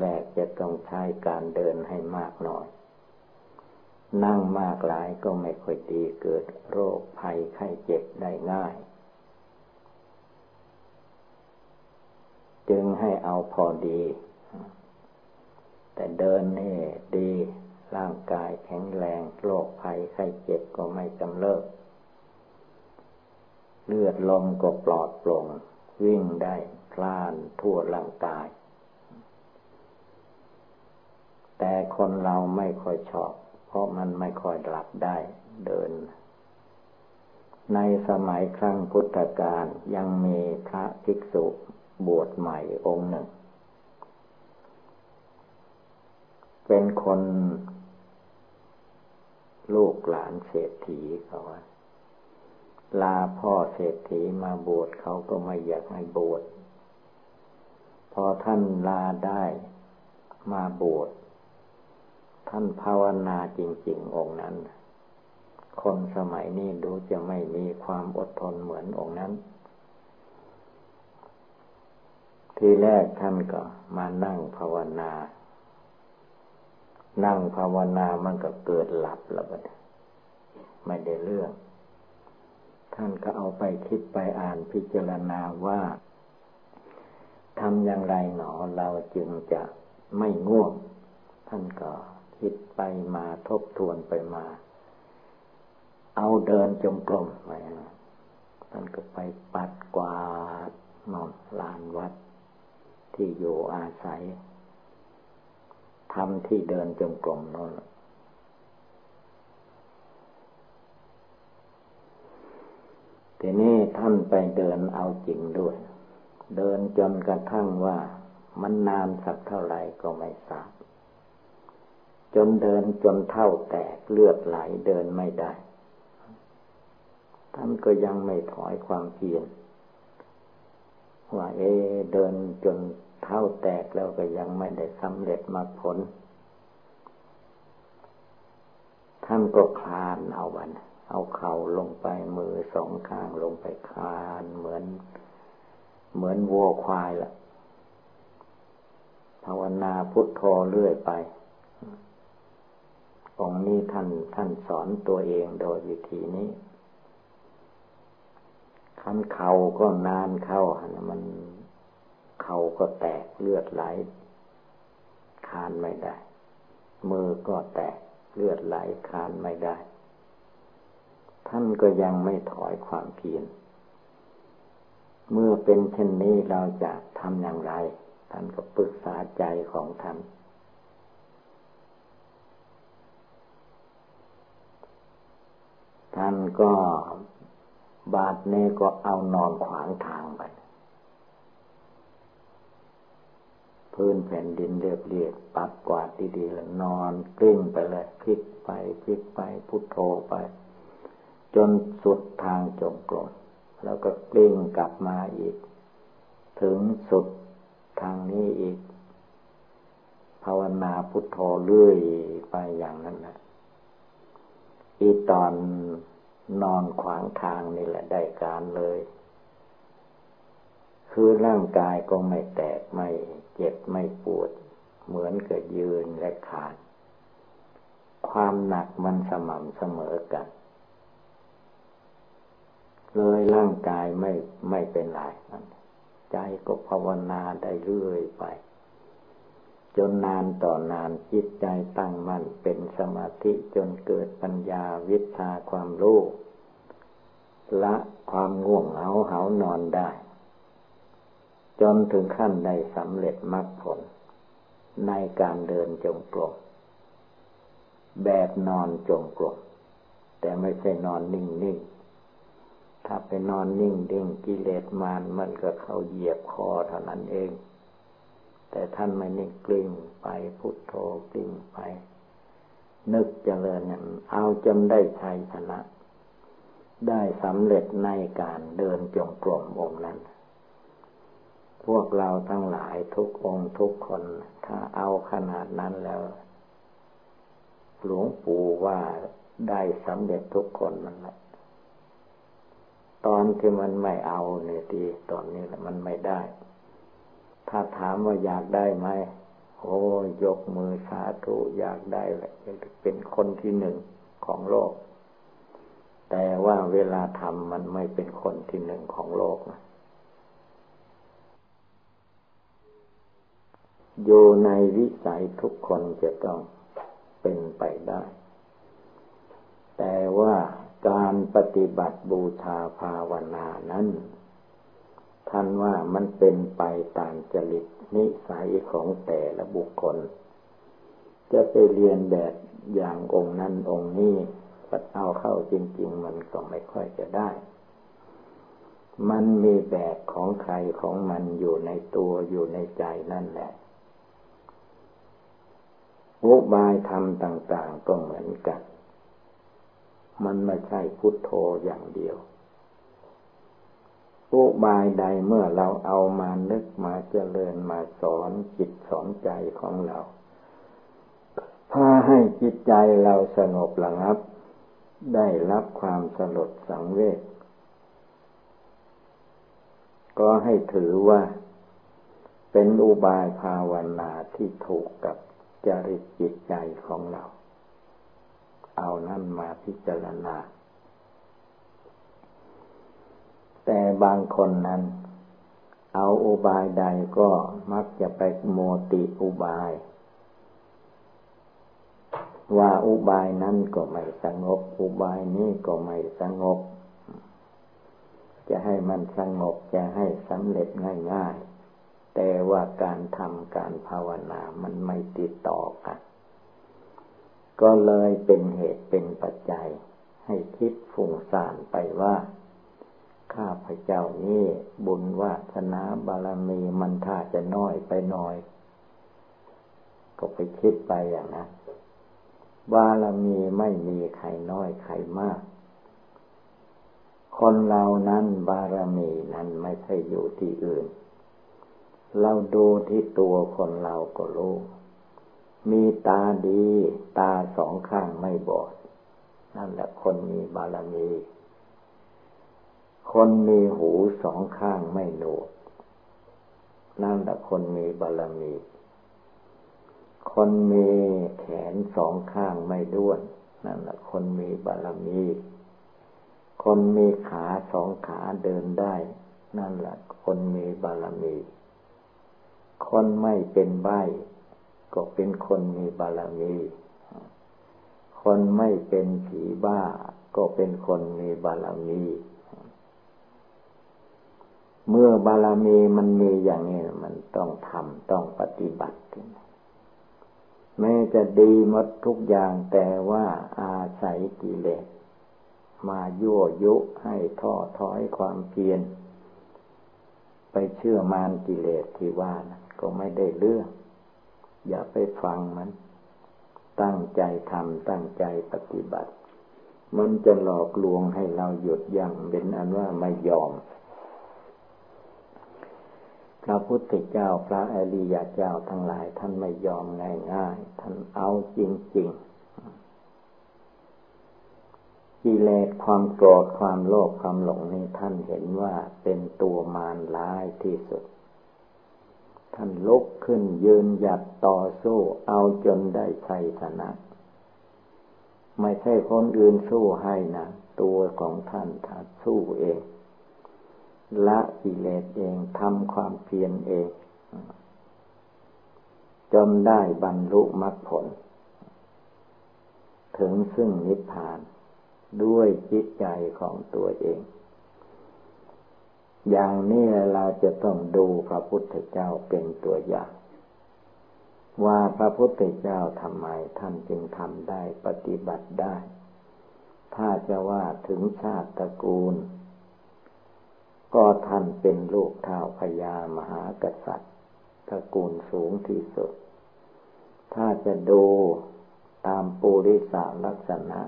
แรก ๆ จะต้องใช้การเดินให้มากหน่อย นั่งมากหลายก็ไม่ค่อยดีเกิดโรคภัยไข้เจ็บได้ง่ายจึงให้เอาพอดี แต่เดินนี่ดี ร่างกายแข็งแรงโรคภัยไข้เจ็บก็ไม่กำเริบเลือดลมก็ปลอดโปร่ง วิ่งได้คลานทั่วร่างกาย แต่คนเราไม่ค่อยชอบ เพราะมันไม่ค่อยหลับได้เดิน ในสมัยครั้งพุทธกาลยังมีพระภิกษุบวชใหม่องค์หนึ่ง เป็นคน ลูกหลานเศรษฐีเขาว่าลาพ่อเศรษฐีมาบวชเขาก็ไม่อยากให้บวชพอท่านลาได้มาบวชท่านภาวนาจริง ๆ องค์นั้น คนสมัยนี้ดูจะไม่มีความอดทนเหมือนองค์นั้น ทีแรกท่านก็มานั่งภาวนา นั่งภาวนามันก็เกิดหลับแล้วบัดไม่ได้เรื่อง ท่านก็เอาไปคิดไปอ่านพิจารณาว่าทำอย่างไรหนอเราจึงจะไม่ง่วง ท่านก็คิดไปมาทบทวนไปมา เอาเดินจงกรมไปท่านก็ไปปัดกวาดนอนลานวัด ที่อยู่อาศัย ทำที่เดินจงกรมนั่นทีนี้ท่านไปเดินเอาจริงด้วย เดินจนกระทั่งว่ามันนานสักเท่าไหร่ก็ไม่ทราบ จนเดินจนเท่าแตกเลือดไหลเดินไม่ได้ ท่านก็ยังไม่ถอยความเพียรว่าเอเดินจน เท่าแตกแล้วก็ยังไม่ได้สำเร็จมรรคผล ท่านก็คลานเอาวัน เอาเข่าลงไปมือสองข้างลงไปคลานเหมือน เหมือนวัวควายละภาวนาพุทโธเรื่อยไป องนี้ท่านท่านสอนตัวเองโดยวิธีนี้ขั้นเข่าก็นานเข้ามัน เขาก็แตกเลือดไหลคานไม่ได้ มือก็แตกเลือดไหลคานไม่ได้ ท่านก็ยังไม่ถอยความเพียรเมื่อเป็นเช่นนี้เราจะทำอย่างไร ท่านก็ปรึกษาใจของท่านท่านก็บาดเนก็เอานอนขวางทางไป พื้นแผ่นดินเรียบเรียบปัดกวาดดีๆแล้วนอนกลิ้งไปเลยพลิกไปพลิกไปพุทโธไป จนสุดทางจงกรมแล้วก็กลิ้งกลับมาอีก ถึงสุดทางนี้อีก ภาวนาพุทโธเรื่อยไปอย่างนั้นนะอีตอนนอนขวางทางนี่แหละได้การเลย คือร่างกายก็ไม่แตกไม่ เจ็บไม่ปวด เหมือนกับยืนและขาดความหนักมันสม่ำเสมอกัน เลยร่างกายไม่ไม่เป็นไรใจก็ภาวนาได้เรื่อยไป จนนานต่อนานจิตใจตั้งมั่นเป็นสมาธิจนเกิดปัญญาวิชาความรู้ละความง่วงเหาเหานอนได้ จนถึงขั้นได้สำเร็จมรรคผล ในการเดินจงกรมแบบนอนจงกรมแต่ไม่ใช่นอนนิ่งนิ่งถ้าไปนอนนิ่งดิ่งกิเลสมานมันก็เข้าเหยียบคอเท่านั้นเอง แต่ท่านไม่นิ่งกลิ้งไปพุทโธกลิ้งไป นึกเจริญเนี่ยเอาจนได้ชัยชนะ ได้สำเร็จในการเดินจงกรมองค์นั้น พวกเราทั้งหลายทุกองทุกคน ถ้าเอาขนาดนั้นแล้ว หลวงปู่ว่าได้สำเร็จทุกคนนั่นแหละตอนที่มันไม่เอาเนี่ยทีตอนนี้แหละมันไม่ได้ ถ้าถามว่าอยากได้ไหมโอ้ยกมือสาธุอยากได้แหละเป็นคนที่หนึ่งของโลก แต่ว่าเวลาทำมันไม่เป็นคนที่หนึ่งของโลกนะ อยู่ในวิสัยทุกคนจะต้องเป็นไปได้ แต่ว่าการปฏิบัติบูชาภาวนานั้น ท่านว่ามันเป็นไปตามจริตนิสัยของแต่ละบุคคล จะไปเรียนแบบอย่างองค์นั้นองค์นี้ปัดเอาเข้าจริง ๆ มันก็ไม่ค่อยจะได้ มันมีแบบของใครของมันอยู่ในตัวอยู่ในใจนั่นแหละ อุบายธรรมต่าง ๆ ก็เหมือนกัน มันไม่ใช่พุทโธอย่างเดียว อุบายใดเมื่อเราเอามานึกมาเจริญมาสอนจิตสอนใจของเราพาให้จิตใจเราสงบระงับ ได้รับความสลดสังเวชก็ให้ถือว่าเป็นอุบายภาวนาที่ถูกกับ จริตจิตใจของเรา เอานั่นมาพิจารณา แต่บางคนนั้น เอาอุบายใดก็มักจะไปโมติอุบาย ว่าอุบายนั้นก็ไม่สงบ อุบายนี้ก็ไม่สงบ จะให้มันสงบจะให้สำเร็จง่าย ๆ แต่ว่าการทำการภาวนามันไม่ติดต่อกัน ก็เลยเป็นเหตุเป็นปัจจัย ให้คิดฟุ้งซ่านไปว่า ข้าพเจ้านี้บุญวาสนาบารมีมันถ้าจะน้อยไปหน่อย ก็ไปคิดไปอย่างนั้นบารมีไม่มีใครน้อยใครมาก คนเรานั้นบารมีนั้นไม่ใช่อยู่ที่อื่น เราดูที่ตัวคนเราก็รู้มีตาดี ตาสองข้างไม่บอด นั่นแหละคนมีบารมี คนมีหูสองข้างไม่หนวกนั่นแหละคนมีบารมี คนมีแขนสองข้างไม่ด้วน นั่นแหละคนมีบารมี คนมีขาสองขาเดินได้ นั่นแหละคนมีบารมี คนไม่เป็นใบก็เป็นคนมีบารมี คนไม่เป็นผีบ้า ก็เป็นคนมีบารมี เมื่อบารมีมันมีอย่างนี้มันต้องทำต้องปฏิบัติแม้จะดีหมดทุกอย่างแต่ว่าอาศัยกิเลสมายั่วยุให้ท้อถอยความเพียรไปเชื่อมานกิเลสที่ว่านะ ก็ไม่ได้เรื่อง อย่าไปฟังมัน ตั้งใจทำตั้งใจปฏิบัติ มันจะหลอกลวงให้เราหยุดยั้งเป็นอันว่าไม่ยอม พระพุทธเจ้าพระอริยเจ้าทั้งหลาย ท่านไม่ยอมง่ายๆ ท่านเอาจริงๆกิเลสความโกรธความโลภความหลงนี้ท่านเห็นว่าเป็นตัวมารร้ายที่สุด ท่านลุกขึ้นยืนหยัดต่อสู้เอาจนได้ชัยชนะ ไม่ใช่คนอื่นสู้ให้นะตัวของท่านท่านสู้เองละกิเลสเองทำความเพียรเอง จนได้บรรลุมรรคผล ถึงซึ่งนิพพานด้วยจิตใจของตัวเอง อย่างนี้เราจะต้องดูพระพุทธเจ้าเป็นตัวอย่าง ว่าพระพุทธเจ้าทำไมท่านจึงทำได้ปฏิบัติได้ ถ้าจะว่าถึงชาติตระกูล ก็ท่านเป็นลูกเท้าพญามหากษัตริย์ตระกูลสูงที่สุด ถ้าจะดูตามปุริสาลักษณะ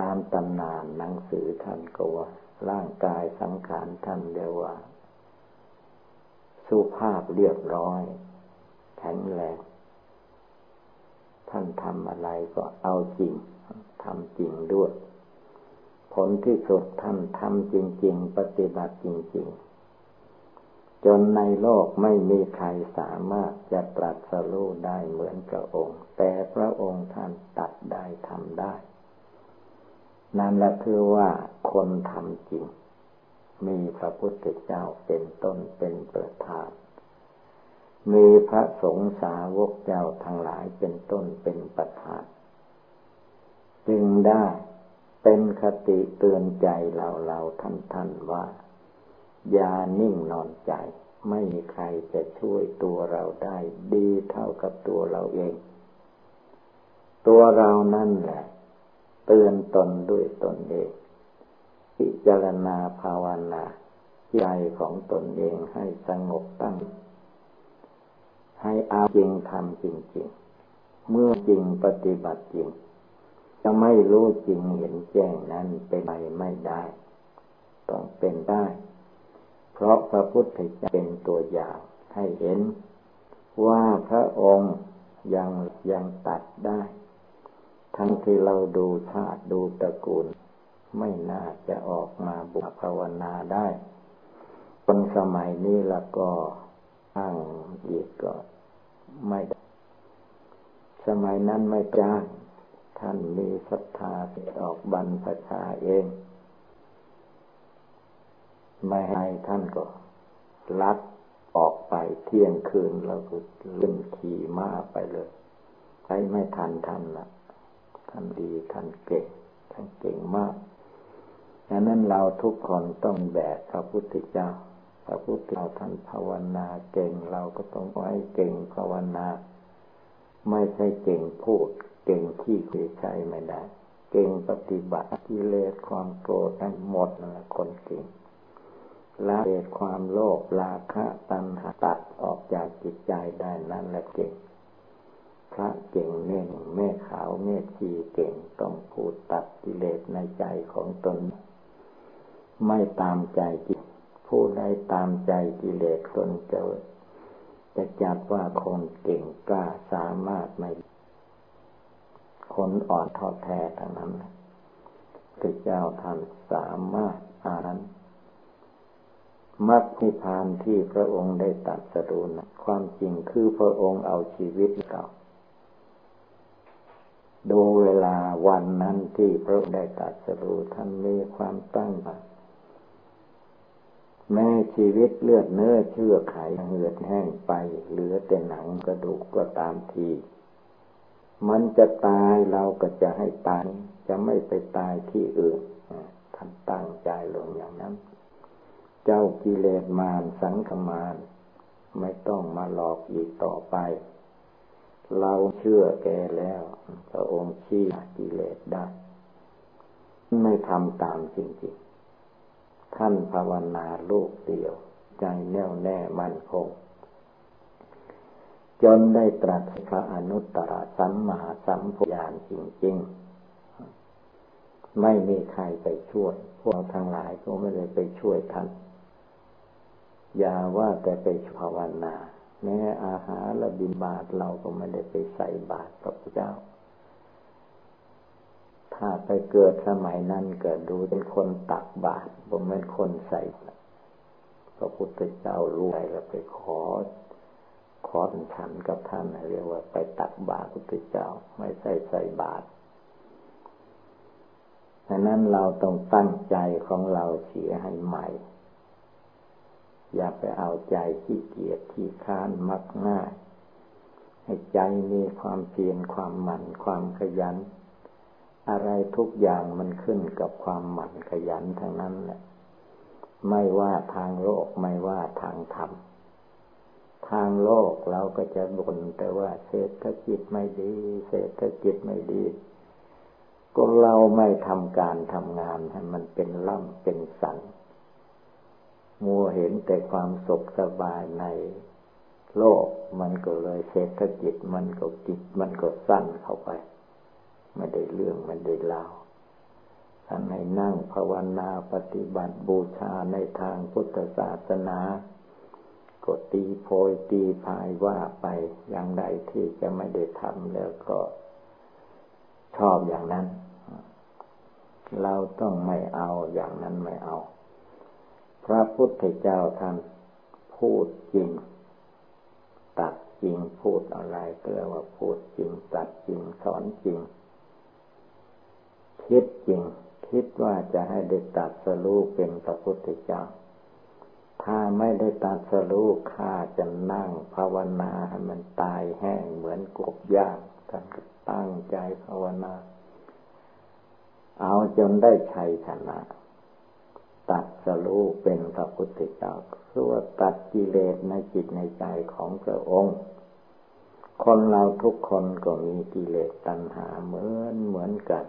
ตามตำนานหนังสือท่านก็ว่า ร่างกายสังขารท่านเรียกว่า สุภาพเรียบร้อย แข็งแรงท่านทำอะไรก็เอาจริงทำจริงด้วย ผลที่สุดท่านทำจริง ๆ ปฏิบัติจริง ๆ จนในโลกไม่มีใครสามารถจะตรัสรู้ได้เหมือนพระองค์ แต่พระองค์ท่านตัดได้ทำได้ นั่นแหละคือว่าคนทำจริง มีพระพุทธเจ้าเป็นต้นเป็นประธาน มีพระสงฆ์สาวกเจ้าทั้งหลายเป็นต้นเป็นประธาน จึงได้เป็นคติเตือนใจเราเราท่านท่านว่า อย่านิ่งนอนใจ ไม่มีใครจะช่วยตัวเราได้ดีเท่ากับตัวเราเอง ตัวเรานั่นแหละ เตือนตนด้วยตนเอง พิจารณาภาวนาใจของตนเองให้สงบตั้ง ให้เอาจริงทำจริง ๆ เมื่อจริงปฏิบัติจริง จะไม่รู้จริงเห็นแจ้งนั้นเป็นไปไม่ได้ ต้องเป็นได้ เพราะพระพุทธเจ้าเป็นตัวอย่างให้เห็นว่าพระองค์ยังยังตัดได้ ทั้งที่เราดูชาติดูตระกูล ไม่น่าจะออกมาบุภาวนาได้คนสมัยนี้ล้วก็อ้างอีกก็ไม่ได้ สมัยนั้นไม่จ้างท่านมีศรัทธาออกบรรพชาเอง ไม่ให้ท่านก็ลักออกไปเที่ยงคืนแล้วก็เล่นขี่ม้าไปเลยใช้ไม่ทันท่านละ ท่านดีท่านเก่งท่านเก่งมากดังนั้นเราทุกคนต้องแบกพระพุทธเจ้า พระพุทธเจ้าท่านภาวนาเก่งเราก็ต้องไว้เก่งภาวนา ไม่ใช่เก่งพูด เก่งขี้คุยใช้ไม่ได้ เก่งปฏิบัติกิเลสความโกรธให้หมดนะคนเก่งละเหตุความโลภราคะตัณหาตัดออกจากจิตใจได้นั่นแหละเก่ง พระเก่งเน่งแม่ขาวแม่ชีเก่งต้องพูดตัดกิเลสในใจของตน ไม่ตามใจจิตผู้ใดตามใจกิเลสตนจะจะจับว่าคนเก่งกล้าสามารถไม่คนอ่อนทอดแท้ทั้งนั้นพระเจ้าท่านสามารถอ่านมรรคนิพานที่พระองค์ได้ตัดสรุนความจริงคือพระองค์เอาชีวิตเก่า ดูเวลาวันนั้นที่พระได้ตัดสรุท่านมีความตั้งมั่นแม้ชีวิตเลือดเนื้อเชื่อไขเหือดแห้งไป เหลือแต่หนังกระดูกก็ตามที มันจะตายเราก็จะให้ตาย จะไม่ไปตายที่อื่นท่านตั้งใจลงอย่างนั้น เจ้ากิเลสมารสังขมารไม่ต้องมาหลอกอีกต่อไป เราเชื่อแกแล้ว พระองค์ชี้กิเลสได้ ไม่ทำตามจริงๆ ท่านภาวนาลูกเดียว ใจแน่วแน่มั่นคง จนได้ตรัสพระอนุตตรสัมมาสัมพุญาณจริงๆ ไม่มีใครไปช่วย พวกทั้งหลายก็ไม่ได้ไปช่วยท่าน อย่าว่าแต่ไปภาวนา แม้อาหารและบินบาตเราก็ไม่ได้ไปใส่บาตรพระพุทธเจ้า ถ้าไปเกิดสมัยนั้นเกิดดูเป็นคนตักบาตรผมเป็นคนใส่พระพุทธเจ้ารู้อะไรแล้วไปขอขอฉันกับท่านเรียกว่าไปตักบาตรพระพุทธเจ้า ไม่ใส่ใส่บาตรดังนั้นเราต้องตั้งใจของเราเสียให้ใหม่ อย่าไปเอาใจขี้เกียจที่ค้านมักง่าย ให้ใจมีความเพียรความหมั่นความขยัน อะไรทุกอย่างมันขึ้นกับความหมั่นขยันทั้งนั้นแหละไม่ว่าทางโลกไม่ว่าทางธรรม ทางโลกเราก็จะบ่นแต่ว่าเศรษฐกิจไม่ดี เศรษฐกิจไม่ดีก็เราไม่ทำการทำงานให้มันเป็นล่ำเป็นสัน มัวเห็นแต่ความสุขสบายในโลกมันก็เลยเศรษฐกิจมันก็กิจมันก็สั้นเข้าไป ไม่ได้เรื่องไม่ได้เล่าท่านให้นั่งภาวนาปฏิบัติบูชาในทางพุทธศาสนาก็ตีโพยตีพายว่าไปอย่างใดที่จะไม่ได้ทำแล้วก็ชอบอย่างนั้น เราต้องไม่เอาอย่างนั้นไม่เอา พระพุทธเจ้าท่านพูดจริง ตัดจริงพูดอะไรก็เรียกว่าพูดจริง ตัดจริงสอนจริง คิดจริง คิดว่าจะให้ได้ตัดสรู้เป็นพระพุทธเจ้า ถ้าไม่ได้ตัดสรู้ข้าจะนั่งภาวนาให้มันตายแห้งเหมือนกบย่างท่านตั้งใจภาวนา เอาจนได้ชัยชนะ ตัดสรู้เป็นพระพุทธเจ้าคือว่าตัดกิเลสในจิตในใจของพระองค์ คนเราทุกคนก็มีกิเลสตัณหาเหมือนเหมือนกัน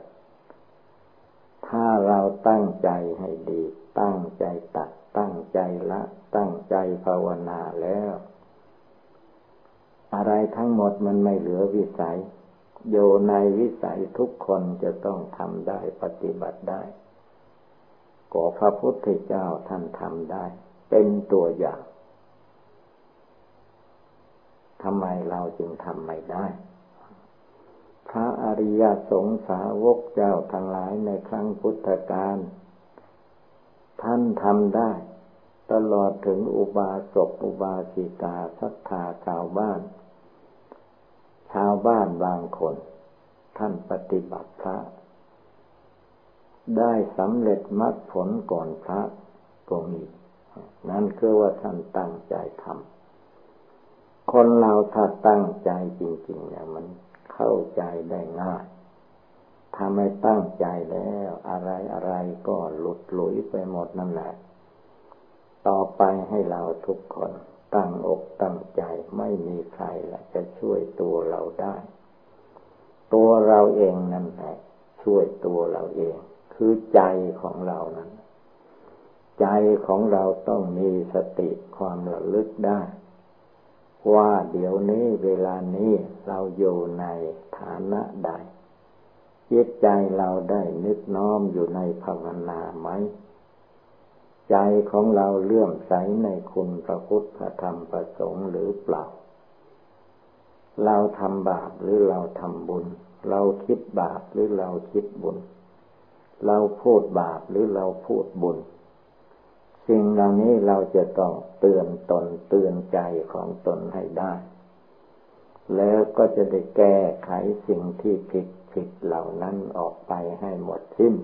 ถ้าเราตั้งใจให้ดี ตั้งใจตัด ตั้งใจละ ตั้งใจภาวนาแล้ว อะไรทั้งหมดมันไม่เหลือวิสัย โยในวิสัยทุกคนจะต้องทำได้ปฏิบัติได้ ก็พระพุทธเจ้าท่านทำได้ เป็นตัวอย่างทำไมเราจึงทำไม่ได้ พระอริยสงสาวกเจ้าทั้งหลายในครั้งพุทธกาลท่านทำได้ ตลอดถึงอุบาสกอุบาสิกาศรัทธาชาวบ้าน ชาวบ้านบางคน ท่านปฏิบัติพระ ได้สำเร็จมรรคผลก่อนพระก็มี นั่นคือว่าท่านตั้งใจทำคนเราถ้าตั้งใจจริงๆเนี่ยมันเข้าใจได้ง่ายถ้าไม่ตั้งใจแล้ว อะไรอะไรก็หลุดหลุยไปหมดนั่นแหละ ต่อไปให้เราทุกคนตั้งอกตั้งใจไม่มีใครละจะช่วยตัวเราได้ ตัวเราเองนั่นแหละช่วยตัวเราเอง คือใจของเรานั้น ใจของเราต้องมีสติความระลึกได้ ว่าเดี๋ยวนี้เวลานี้เราอยู่ในฐานะใดจิตใจเราได้นึกน้อมอยู่ในภาวนาไหม ใจของเราเลื่อมใสในคุณพระพุทธธรรมพระสงฆ์หรือเปล่า เราทำบาปหรือเราทำบุญ เราคิดบาปหรือเราคิดบุญ เราพูดบาปหรือเราพูดบุญ สิ่งเหล่านี้เราจะต้องเตือนตนเตือนใจของตนให้ได้ แล้วก็จะได้แก้ไขสิ่งที่ผิดผิดเหล่านั้นออกไปให้หมดสิ้น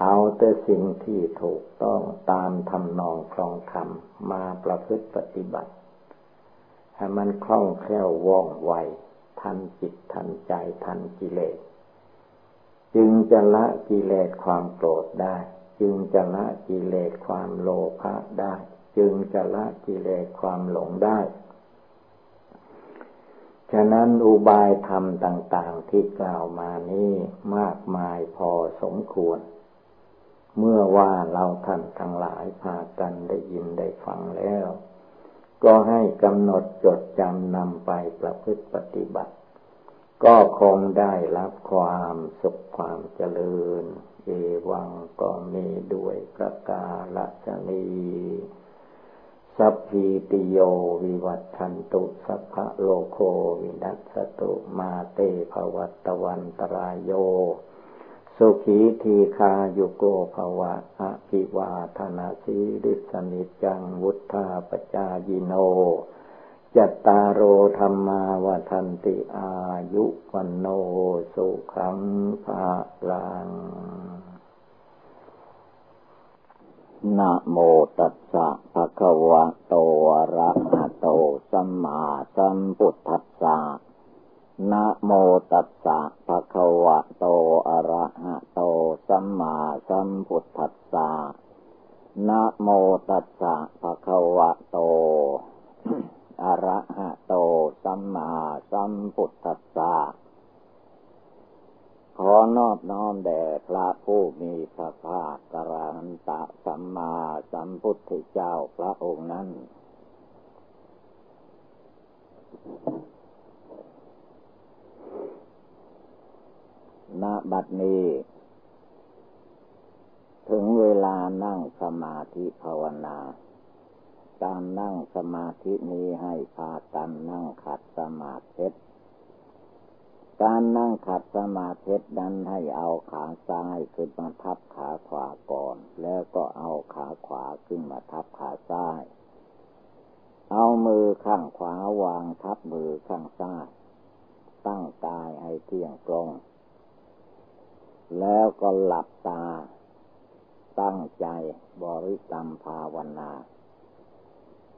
เอาแต่สิ่งที่ถูกต้องตามทำนองครองธรรมมาประพฤติปฏิบัติ ให้มันคล่องแคล่วว่องไวทันจิตทันใจทันกิเลส จึงจะละกิเลสความโกรธได้ จึงจะละกิเลสความโลภะได้ จึงจะละกิเลสความหลงได้ ฉะนั้นอุบายธรรมต่าง ๆ ที่กล่าวมานี้มากมายพอสมควร เมื่อว่าเราท่านทั้งหลายพากันได้ยินได้ฟังแล้ว ก็ให้กำหนดจดจำนำไปประพฤติปฏิบัติ ก็คงได้รับความสุขความเจริญ เอวังก็มีด้วยประกาศนีสัพพิติโยวิวัตชันตุสัพพะโลโควินัสตุมาเตภวัตวันตรายโย สุขีทีคายุโกภวะอภิวาธนาสีริสนิจังวุธาปจายิโน จัตตารโอธรรมาวทันติอายุวันโนสุขังภาลังนะโมตัสสะภะคะวะโตอะระหะโตสัมมาสัมพุทธัสสะนะโมตัสสะภะคะวะโตอะระหะโตสัมมาสัมพุทธัสสะนะโมตัสสะภะคะวะโต อระหะโตสัมมาสัมพุทธัสสะขอนอบน้อมแด่พระผู้มีพระภาคกรันตะสัมมาสัมพุทธเจ้าพระองค์นั้น ณ บัดนี้ ถึงเวลานั่งสมาธิภาวนา การนั่งสมาธินี้ให้พากันนั่งขัดสมาธิการนั่งขัดสมาธินั้นให้เอาขาซ้ายขึ้นมาทับขาขวาก่อน แล้วก็เอาขาขวาขึ้นมาทับขาซ้าย เอามือข้างขวาวางทับมือข้างซ้าย ตั้งกายให้เที่ยงตรง แล้วก็หลับตา ตั้งใจบริกรรมภาวนา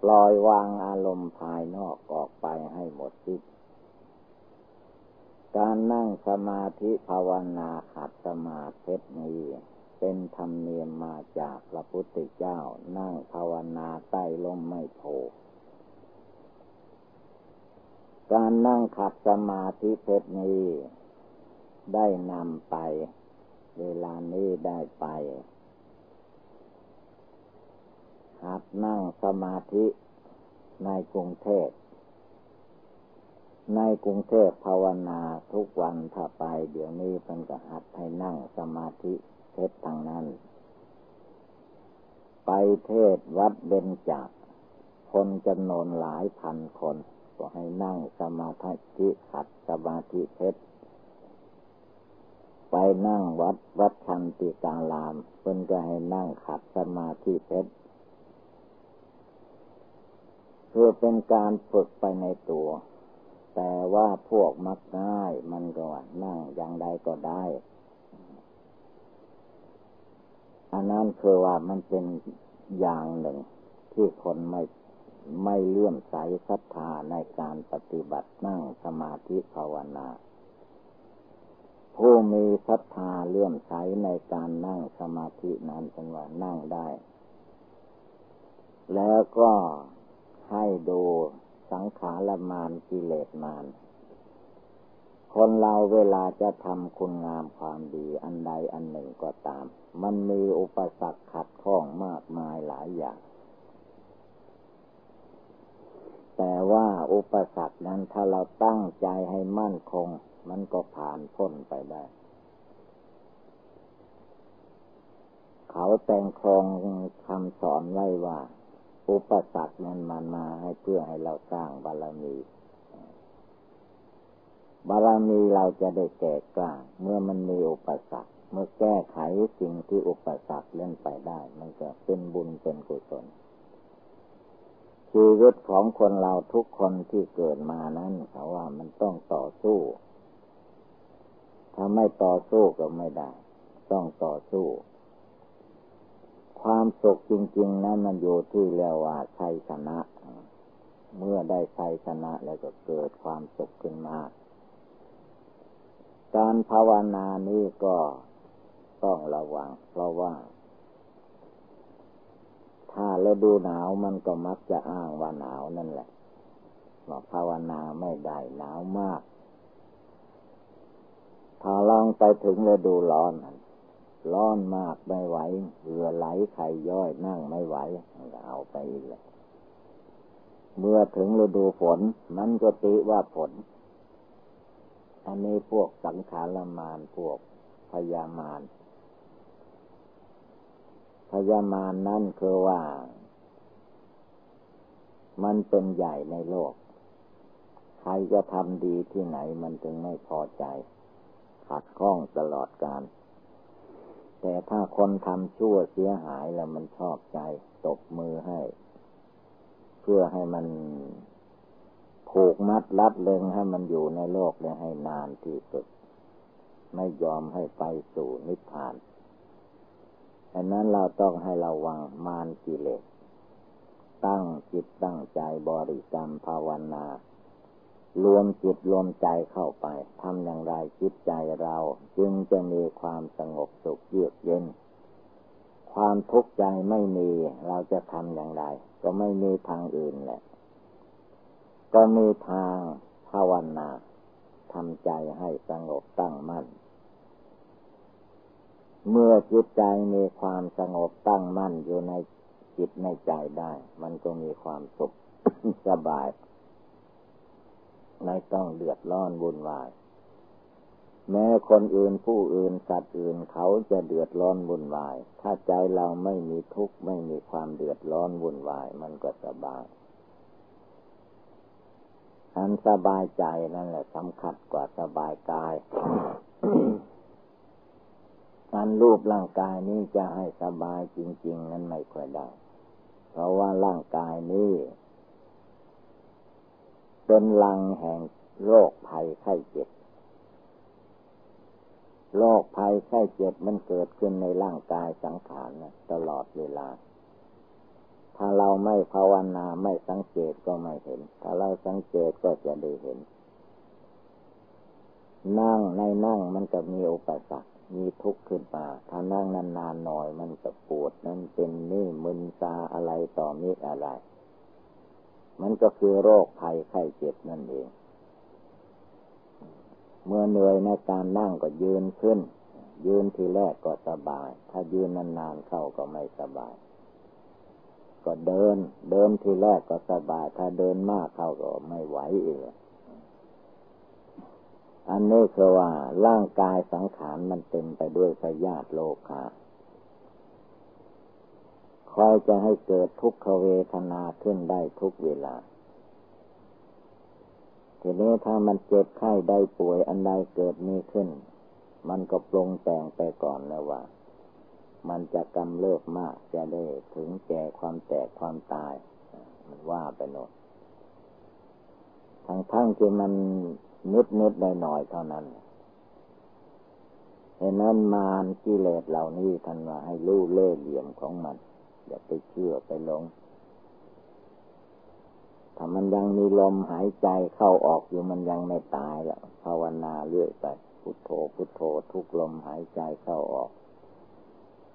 ปล่อยวางอารมณ์ภายนอกออกไปให้หมดสิ้นการนั่งสมาธิภาวนาขัดสมาธินี้เป็นธรรมเนียมมาจากพระพุทธเจ้า นั่งภาวนาใต้ลมไม่โผการนั่งขัดสมาธิเพชรนี้ ได้นำไป เวลานี้ได้ไป หัดนั่งสมาธิในกรุงเทพ ในกรุงเทพภาวนาทุกวันถ้าไปเดี๋ยวนี้เป็นก็หัดให้นั่งสมาธิเทศทางนั้น ไปเทศวัดเบญจกคนจำนวนหลายพันคน ก็ให้นั่งสมาธิขัดสมาธิเทศไปนั่งวัดวัดชันติกาลามเพิ่นก็ให้นั่งขัดสมาธิเพชร พื่อเป็นการฝึกไปในตัว แต่ว่าพวกมักง่ายมันก็นั่งอย่างใดก็ได้ อันนั้นคือว่ามันเป็นอย่างหนึ่ง ที่คนไม่ไม่เลื่อมใสศรัทธาในการปฏิบัตินั่งสมาธิภาวนาผู้มีศรัทธาเลื่อมใสในการนั่งสมาธินั้นเป็นว่านั่งได้ แล้วก็ ให้ดูสังขารมานกิเลสมานคนเราเวลาจะทำคุณงามความดีอันใดอันหนึ่งก็ตาม มันมีอุปสรรคขัดข้องมากมายหลายอย่าง แต่ว่าอุปสรรคนั้นถ้าเราตั้งใจให้มั่นคง มันก็ผ่านพ้นไปได้ เขาแต่งครองคำสอนไว้ว่า อุปสรรคนั้นมันมาให้เพื่อให้เราสร้างบารมีบารมีเราจะได้แก่กล้าเมื่อมันมีอุปสรรคเมื่อแก้ไขสิ่งที่อุปสรรคเล่นไปได้ มันจะเป็นบุญเป็นกุศลชีวิตของคนเราทุกคนที่เกิดมานั้นเขาว่ามันต้องต่อสู้ ถ้าไม่ต่อสู้ก็ไม่ได้ ต้องต่อสู้ ความสุขจริง ๆ นั้นมันอยู่ที่เรียกว่าชัยชนะ เมื่อได้ชัยชนะแล้วก็เกิดความสุขขึ้นมา การภาวนานี้ก็ต้องระวัง เพราะว่า ถ้าเราดูหนาวมันก็มักจะอ้างว่าหนาวนั่นแหละบอกภาวนาไม่ได้หนาวมาก ถ้าลองไปถึงฤดูร้อน ร้อนมากไม่ไหวเหือไหลไข่ย่อยนั่งไม่ไหวก็เอาไปอีกแล้วเมื่อถึงฤดูฝน มันก็ติว่าฝน อันนี้พวกสังขารมานพวกพยามานพยามานนั่นคือว่า มันเป็นใหญ่ในโลก ใครจะทำดีที่ไหนมันจึงไม่พอใจ ขัดข้องตลอดการ แต่ถ้าคนทำชั่วเสียหายแล้วมันชอบใจตบมือให้ เพื่อให้มันผูกมัดรัดเลงให้มันอยู่ในโลกเลยให้นานที่สุด ไม่ยอมให้ไปสู่นิพพานดังนั้นเราต้องให้ระวังมารกิเลส ตั้งจิตตั้งใจบริกรรมภาวนา รวมจิตรวมใจเข้าไปทำอย่างไรจิตใจเรา จึงจะมีความสงบสุขเยือกเย็น ความทุกข์ใจไม่มีเราจะทำอย่างไร ก็ไม่มีทางอื่นแหละ ก็มีทางภาวนาทำใจให้สงบตั้งมั่น เมื่อจิตใจมีความสงบตั้งมั่นอยู่ในจิตในใจได้ มันก็มีความสุขสบาย ไม่ต้องเดือดร้อนวุ่นวาย แม้คนอื่นผู้อื่นสัตว์อื่นเขาจะเดือดร้อนวุ่นวาย ถ้าใจเราไม่มีทุกข์ไม่มีความเดือดร้อนวุ่นวาย มันก็สบายอันสบายใจนั่นแหละสำคัญกว่าสบายกายการรูปร่างกายนี้จะให้สบายจริง ๆ นั้นไม่ค่อยได้ เพราะว่าร่างกายนี้ เป็นลังแห่งโรคภัยไข้เจ็บ โรคภัยไข้เจ็บมันเกิดขึ้นในร่างกายสังขารนะตลอดเวลา ถ้าเราไม่ภาวนาไม่สังเกตก็ไม่เห็น ถ้าเราสังเกตก็จะได้เห็น นั่งในนั่งมันก็มีอุปสรรคมีทุกข์ขึ้นมา ถ้านั่งนานๆหน่อยมันจะปวดนั่นเป็นนี่มึนซาอะไรต่อมิอะไร มันก็คือโรคภัยไข้เจ็บนั่นเอง เมื่อเหนื่อยในการนั่งก็ยืนขึ้น ยืนทีแรกก็สบาย ถ้ายืนนานๆเข้าก็ไม่สบาย ก็เดิน เดินทีแรกก็สบาย ถ้าเดินมากเข้าก็ไม่ไหวอีกอันนี้คือว่าร่างกายสังขารมันเต็มไปด้วยพยาธิโลคา คอยจะให้เกิดทุกขเวทนาขึ้นได้ทุกเวลาทีนี้ถ้ามันเจ็บไข้ได้ป่วยอันใดเกิดมีขึ้น มันก็ปรงแต่งไปก่อนแล้วว่า มันจะกำเริบมากจะได้ถึงแก่ความแตกความตาย มันว่าไปโน่นทั้งทั้งที่มันนิดนิดหน่อยหน่อยเท่านั้นเห็นนั้นมารกิเลสเหล่านี้ท่านว่าให้รู้เล่เหลี่ยมของมัน อย่าไปเชื่อไปหลงถ้ามันยังมีลมหายใจเข้าออกอยู่มันยังไม่ตายแล้วภาวนาเรื่อยไป พุทโธพุทโธทุกลมหายใจเข้าออก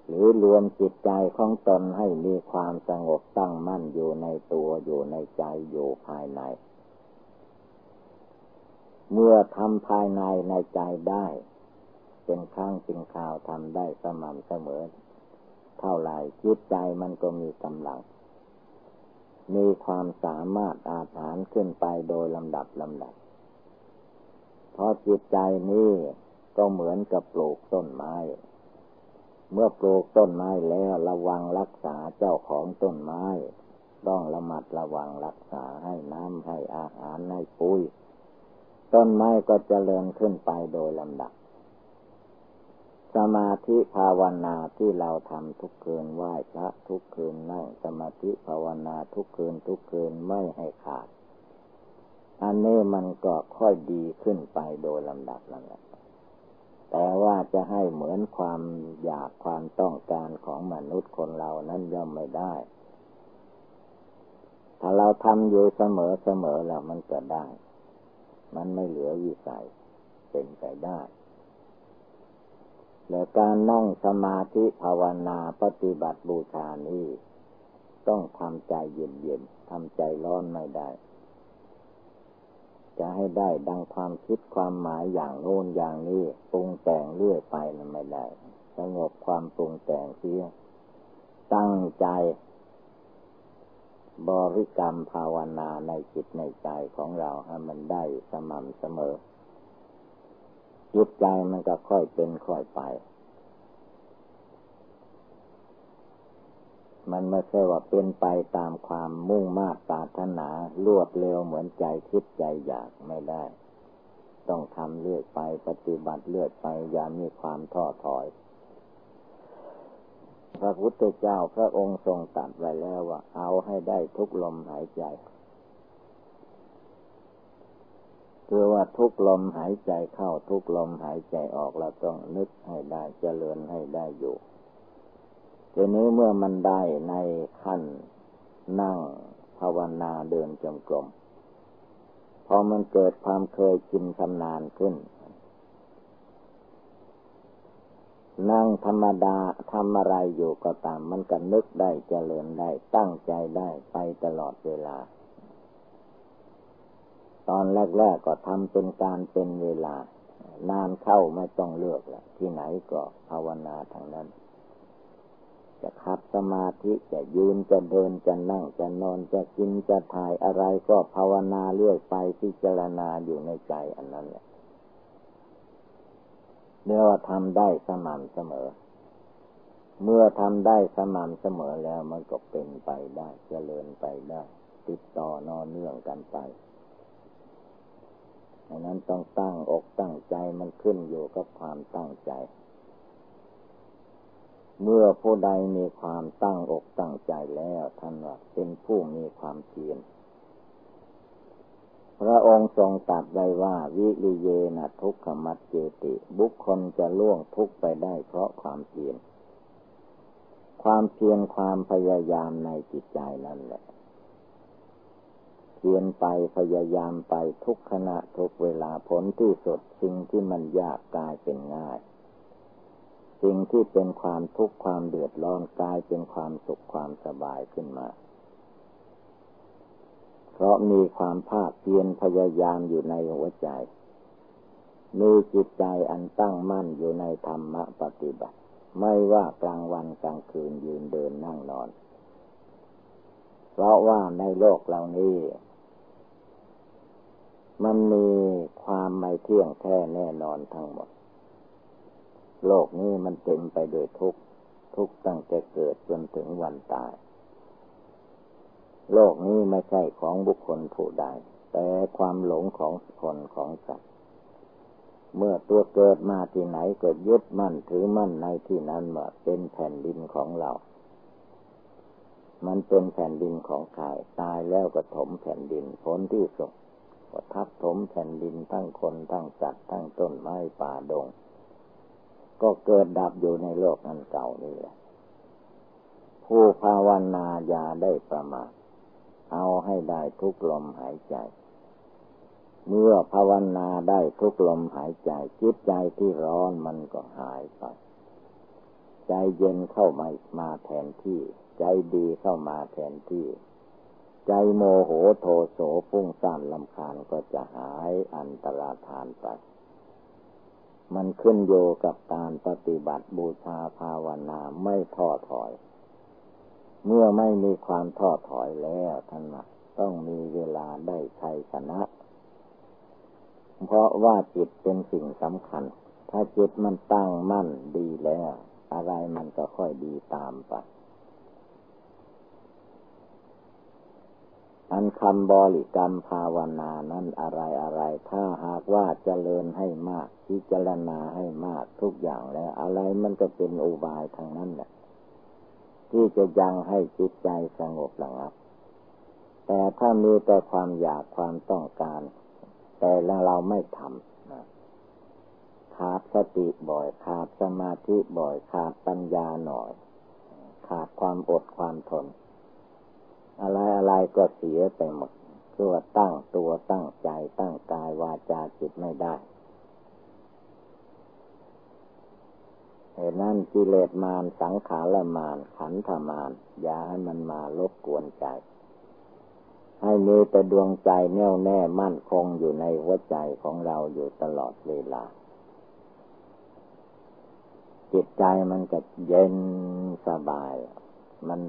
หรือรวมจิตใจของตนให้มีความสงบตั้งมั่นอยู่ในตัวอยู่ในใจอยู่ภายใน เมื่อทำภายในในใจได้ เป็นข้างเป็นข่าวทำได้สม่ำเสมอ เท่าไรจิตใจมันก็มีกำลัง มีความสามารถอาถานขึ้นไปโดยลำดับลำดับ เพราะจิตใจนี้ก็เหมือนกับปลูกต้นไม้ เมื่อปลูกต้นไม้แล้วระวังรักษาเจ้าของต้นไม้ ต้องระมัดระวังรักษาให้น้ำให้อาหารให้ปุ๋ย ต้นไม้ก็จเจริญขึ้นไปโดยลำดับ สมาธิภาวนาที่เราทำทุกคืนไหว้พระทุกคืนนั่งสมาธิภาวนาทุกคืนทุกคืนไม่ให้ขาด อันนี้มันก็ค่อยดีขึ้นไปโดยลำดับนั่นแหละแต่ว่าจะให้เหมือนความอยากความต้องการของมนุษย์คนเรานั้นย่อมไม่ได้ ถ้าเราทำอยู่เสมอเสมอแล้วมันจะได้ มันไม่เหลือวิสัยเป็นไปได้ และการนั่งสมาธิภาวนาปฏิบัติบูชานี้ ต้องทำใจเย็นๆทำใจร้อนไม่ได้ จะให้ได้ดังความคิดความหมายอย่างโน้นอย่างนี้ปรุงแต่งเรื่อยไปมันไม่ได้สงบความปรุงแต่งเสียตั้งใจ บริกรรมภาวนาในจิตในใจของเราให้มันได้สม่ำเสมอ จิตใจมันก็ค่อยเป็นค่อยไป มันไม่ใช่ว่าเป็นไปตามความมุ่งมา่ปรารถนารวดเร็วเหมือนใจคิดใจอยากไม่ได้ ต้องทำเลื่อยไปปฏิบัติเลื่อยไปอย่ามีความท้อถอย พระพุทธเจ้าพระองค์ทรงตัดไว้แล้วว่า เอาให้ได้ทุกลมหายใจ คือว่าทุกลมหายใจเข้าทุกลมหายใจออกเราต้องนึกให้ได้เจริญให้ได้อยู่ทีนี้เมื่อมันได้ในขั้นนั่งภาวนาเดินจงกรมพอมันเกิดความเคยชินชำนาญขึ้น นั่งธรรมดาทำอะไรอยู่ก็ตาม มันก็นึกได้เจริญได้ตั้งใจได้ไปตลอดเวลา ตอนแรกๆก็ทำเป็นการเป็นเวลา นานเข้าไม่ต้องเลือกแล้วที่ไหนก็ภาวนาทางนั้น จะขับสมาธิจะยืนจะเดินจะนั่งจะนอนจะกินจะถ่ายอะไรก็ภาวนาเรื่อยไปพิจารณาอยู่ในใจอันนั้นแหละเรียกว่าทำได้สม่ำเสมอ เมื่อทำได้สม่ำเสมอแล้วมันก็เป็นไปได้จเจริญไปได้ ติดต่อนอนเนื่องกันไป ดังนั้นต้องตั้งอกตั้งใจมันขึ้นอยู่กับความตั้งใจ เมื่อผู้ใดมีความตั้งอกตั้งใจแล้วท่านว่าเป็นผู้มีความเพียรพระองค์ทรงตรัสไว้ว่า วิริเยนะทุกขมัดเจติ บุคคลจะล่วงทุกไปได้เพราะความเพียรความเพียรความพยายามในจิตใจนั่นแหละ เพียรไปพยายามไปทุกขณะทุกเวลาผลที่สุดสิ่งที่มันยากกลายเป็นง่าย สิ่งที่เป็นความทุกข์ความเดือดร้อนกลายเป็นความสุขความสบายขึ้นมา เพราะมีความภาคเพียรพยายามอยู่ในหัวใจ มีจิตใจอันตั้งมั่นอยู่ในธรรมปฏิบัติ ไม่ว่ากลางวันกลางคืนยืนเดินนั่งนอน เพราะว่าในโลกเหล่านี้ มันมีความไม่เที่ยงแท้แน่นอนทั้งหมด โลกนี้มันเต็มไปด้วยทุกข์ทุกข์ตั้งแต่เกิดจนถึงวันตาย โลกนี้ไม่ใช่ของบุคคลผู้ใด แต่ความหลงของคนของสัตว์ เมื่อตัวเกิดมาที่ไหนเกิดยึดมั่นถือมั่นในที่นั้นว่าเป็นแผ่นดินของเรา มันเป็นแผ่นดินของใครตายแล้วก็ถมแผ่นดินผลที่สุด ก็ทับถมแผ่นดินทั้งคนทั้งสัตว์ทั้งต้นไม้ป่าดง ก็เกิดดับอยู่ในโลกนั้นเก่านี่แหละผู้ภาวนาอย่าได้ประมาทเอาให้ได้ทุกลมหายใจ เมื่อภาวนาได้ทุกลมหายใจจิตใจที่ร้อนมันก็หายไป ใจเย็นเข้ามามาแทนที่ ใจดีเข้ามาแทนที่ ใจโมโหโทโสฟุ้งซ่านลำคาญก็จะหายอันตรธานไป มันขึ้นโยกับการปฏิบัติบูชาภาวนาไม่ท้อถอย เมื่อไม่มีความท้อถอยแล้วท่านต้องมีเวลาได้ชัยชนะ เพราะว่าจิตเป็นสิ่งสำคัญ ถ้าจิตมันตั้งมั่นดีแล้ว อะไรมันก็ค่อยดีตามไป อันคำบริกรรมภาวนานั้นอะไรอะไร ถ้าหากว่าเจริญให้มากพิจารณาให้มากทุกอย่างแล้ว อะไรมันก็เป็นอุบายทางนั้นแหละที่จะยังให้จิตใจสงบระงับ แต่ถ้ามีแต่ความอยากความต้องการ แต่แล้วเราไม่ทำขาดสติบ่อยขาดสมาธิบ่อยขาดปัญญาหน่อย ขาดความอดความทน อะไรอะไรก็เสียไปหมดตัวตั้งตัวตั้งใจตั้งกายวาจาจิตไม่ได้เหตุนั้นกิเลสมารสังขารมารขันธมารอย่าให้มันมาลบกวนใจ ให้มีแต่ดวงใจแน่วแน่มั่นคงอยู่ในหัวใจของเราอยู่ตลอดเวลา จิตใจมันก็เย็นสบาย มัน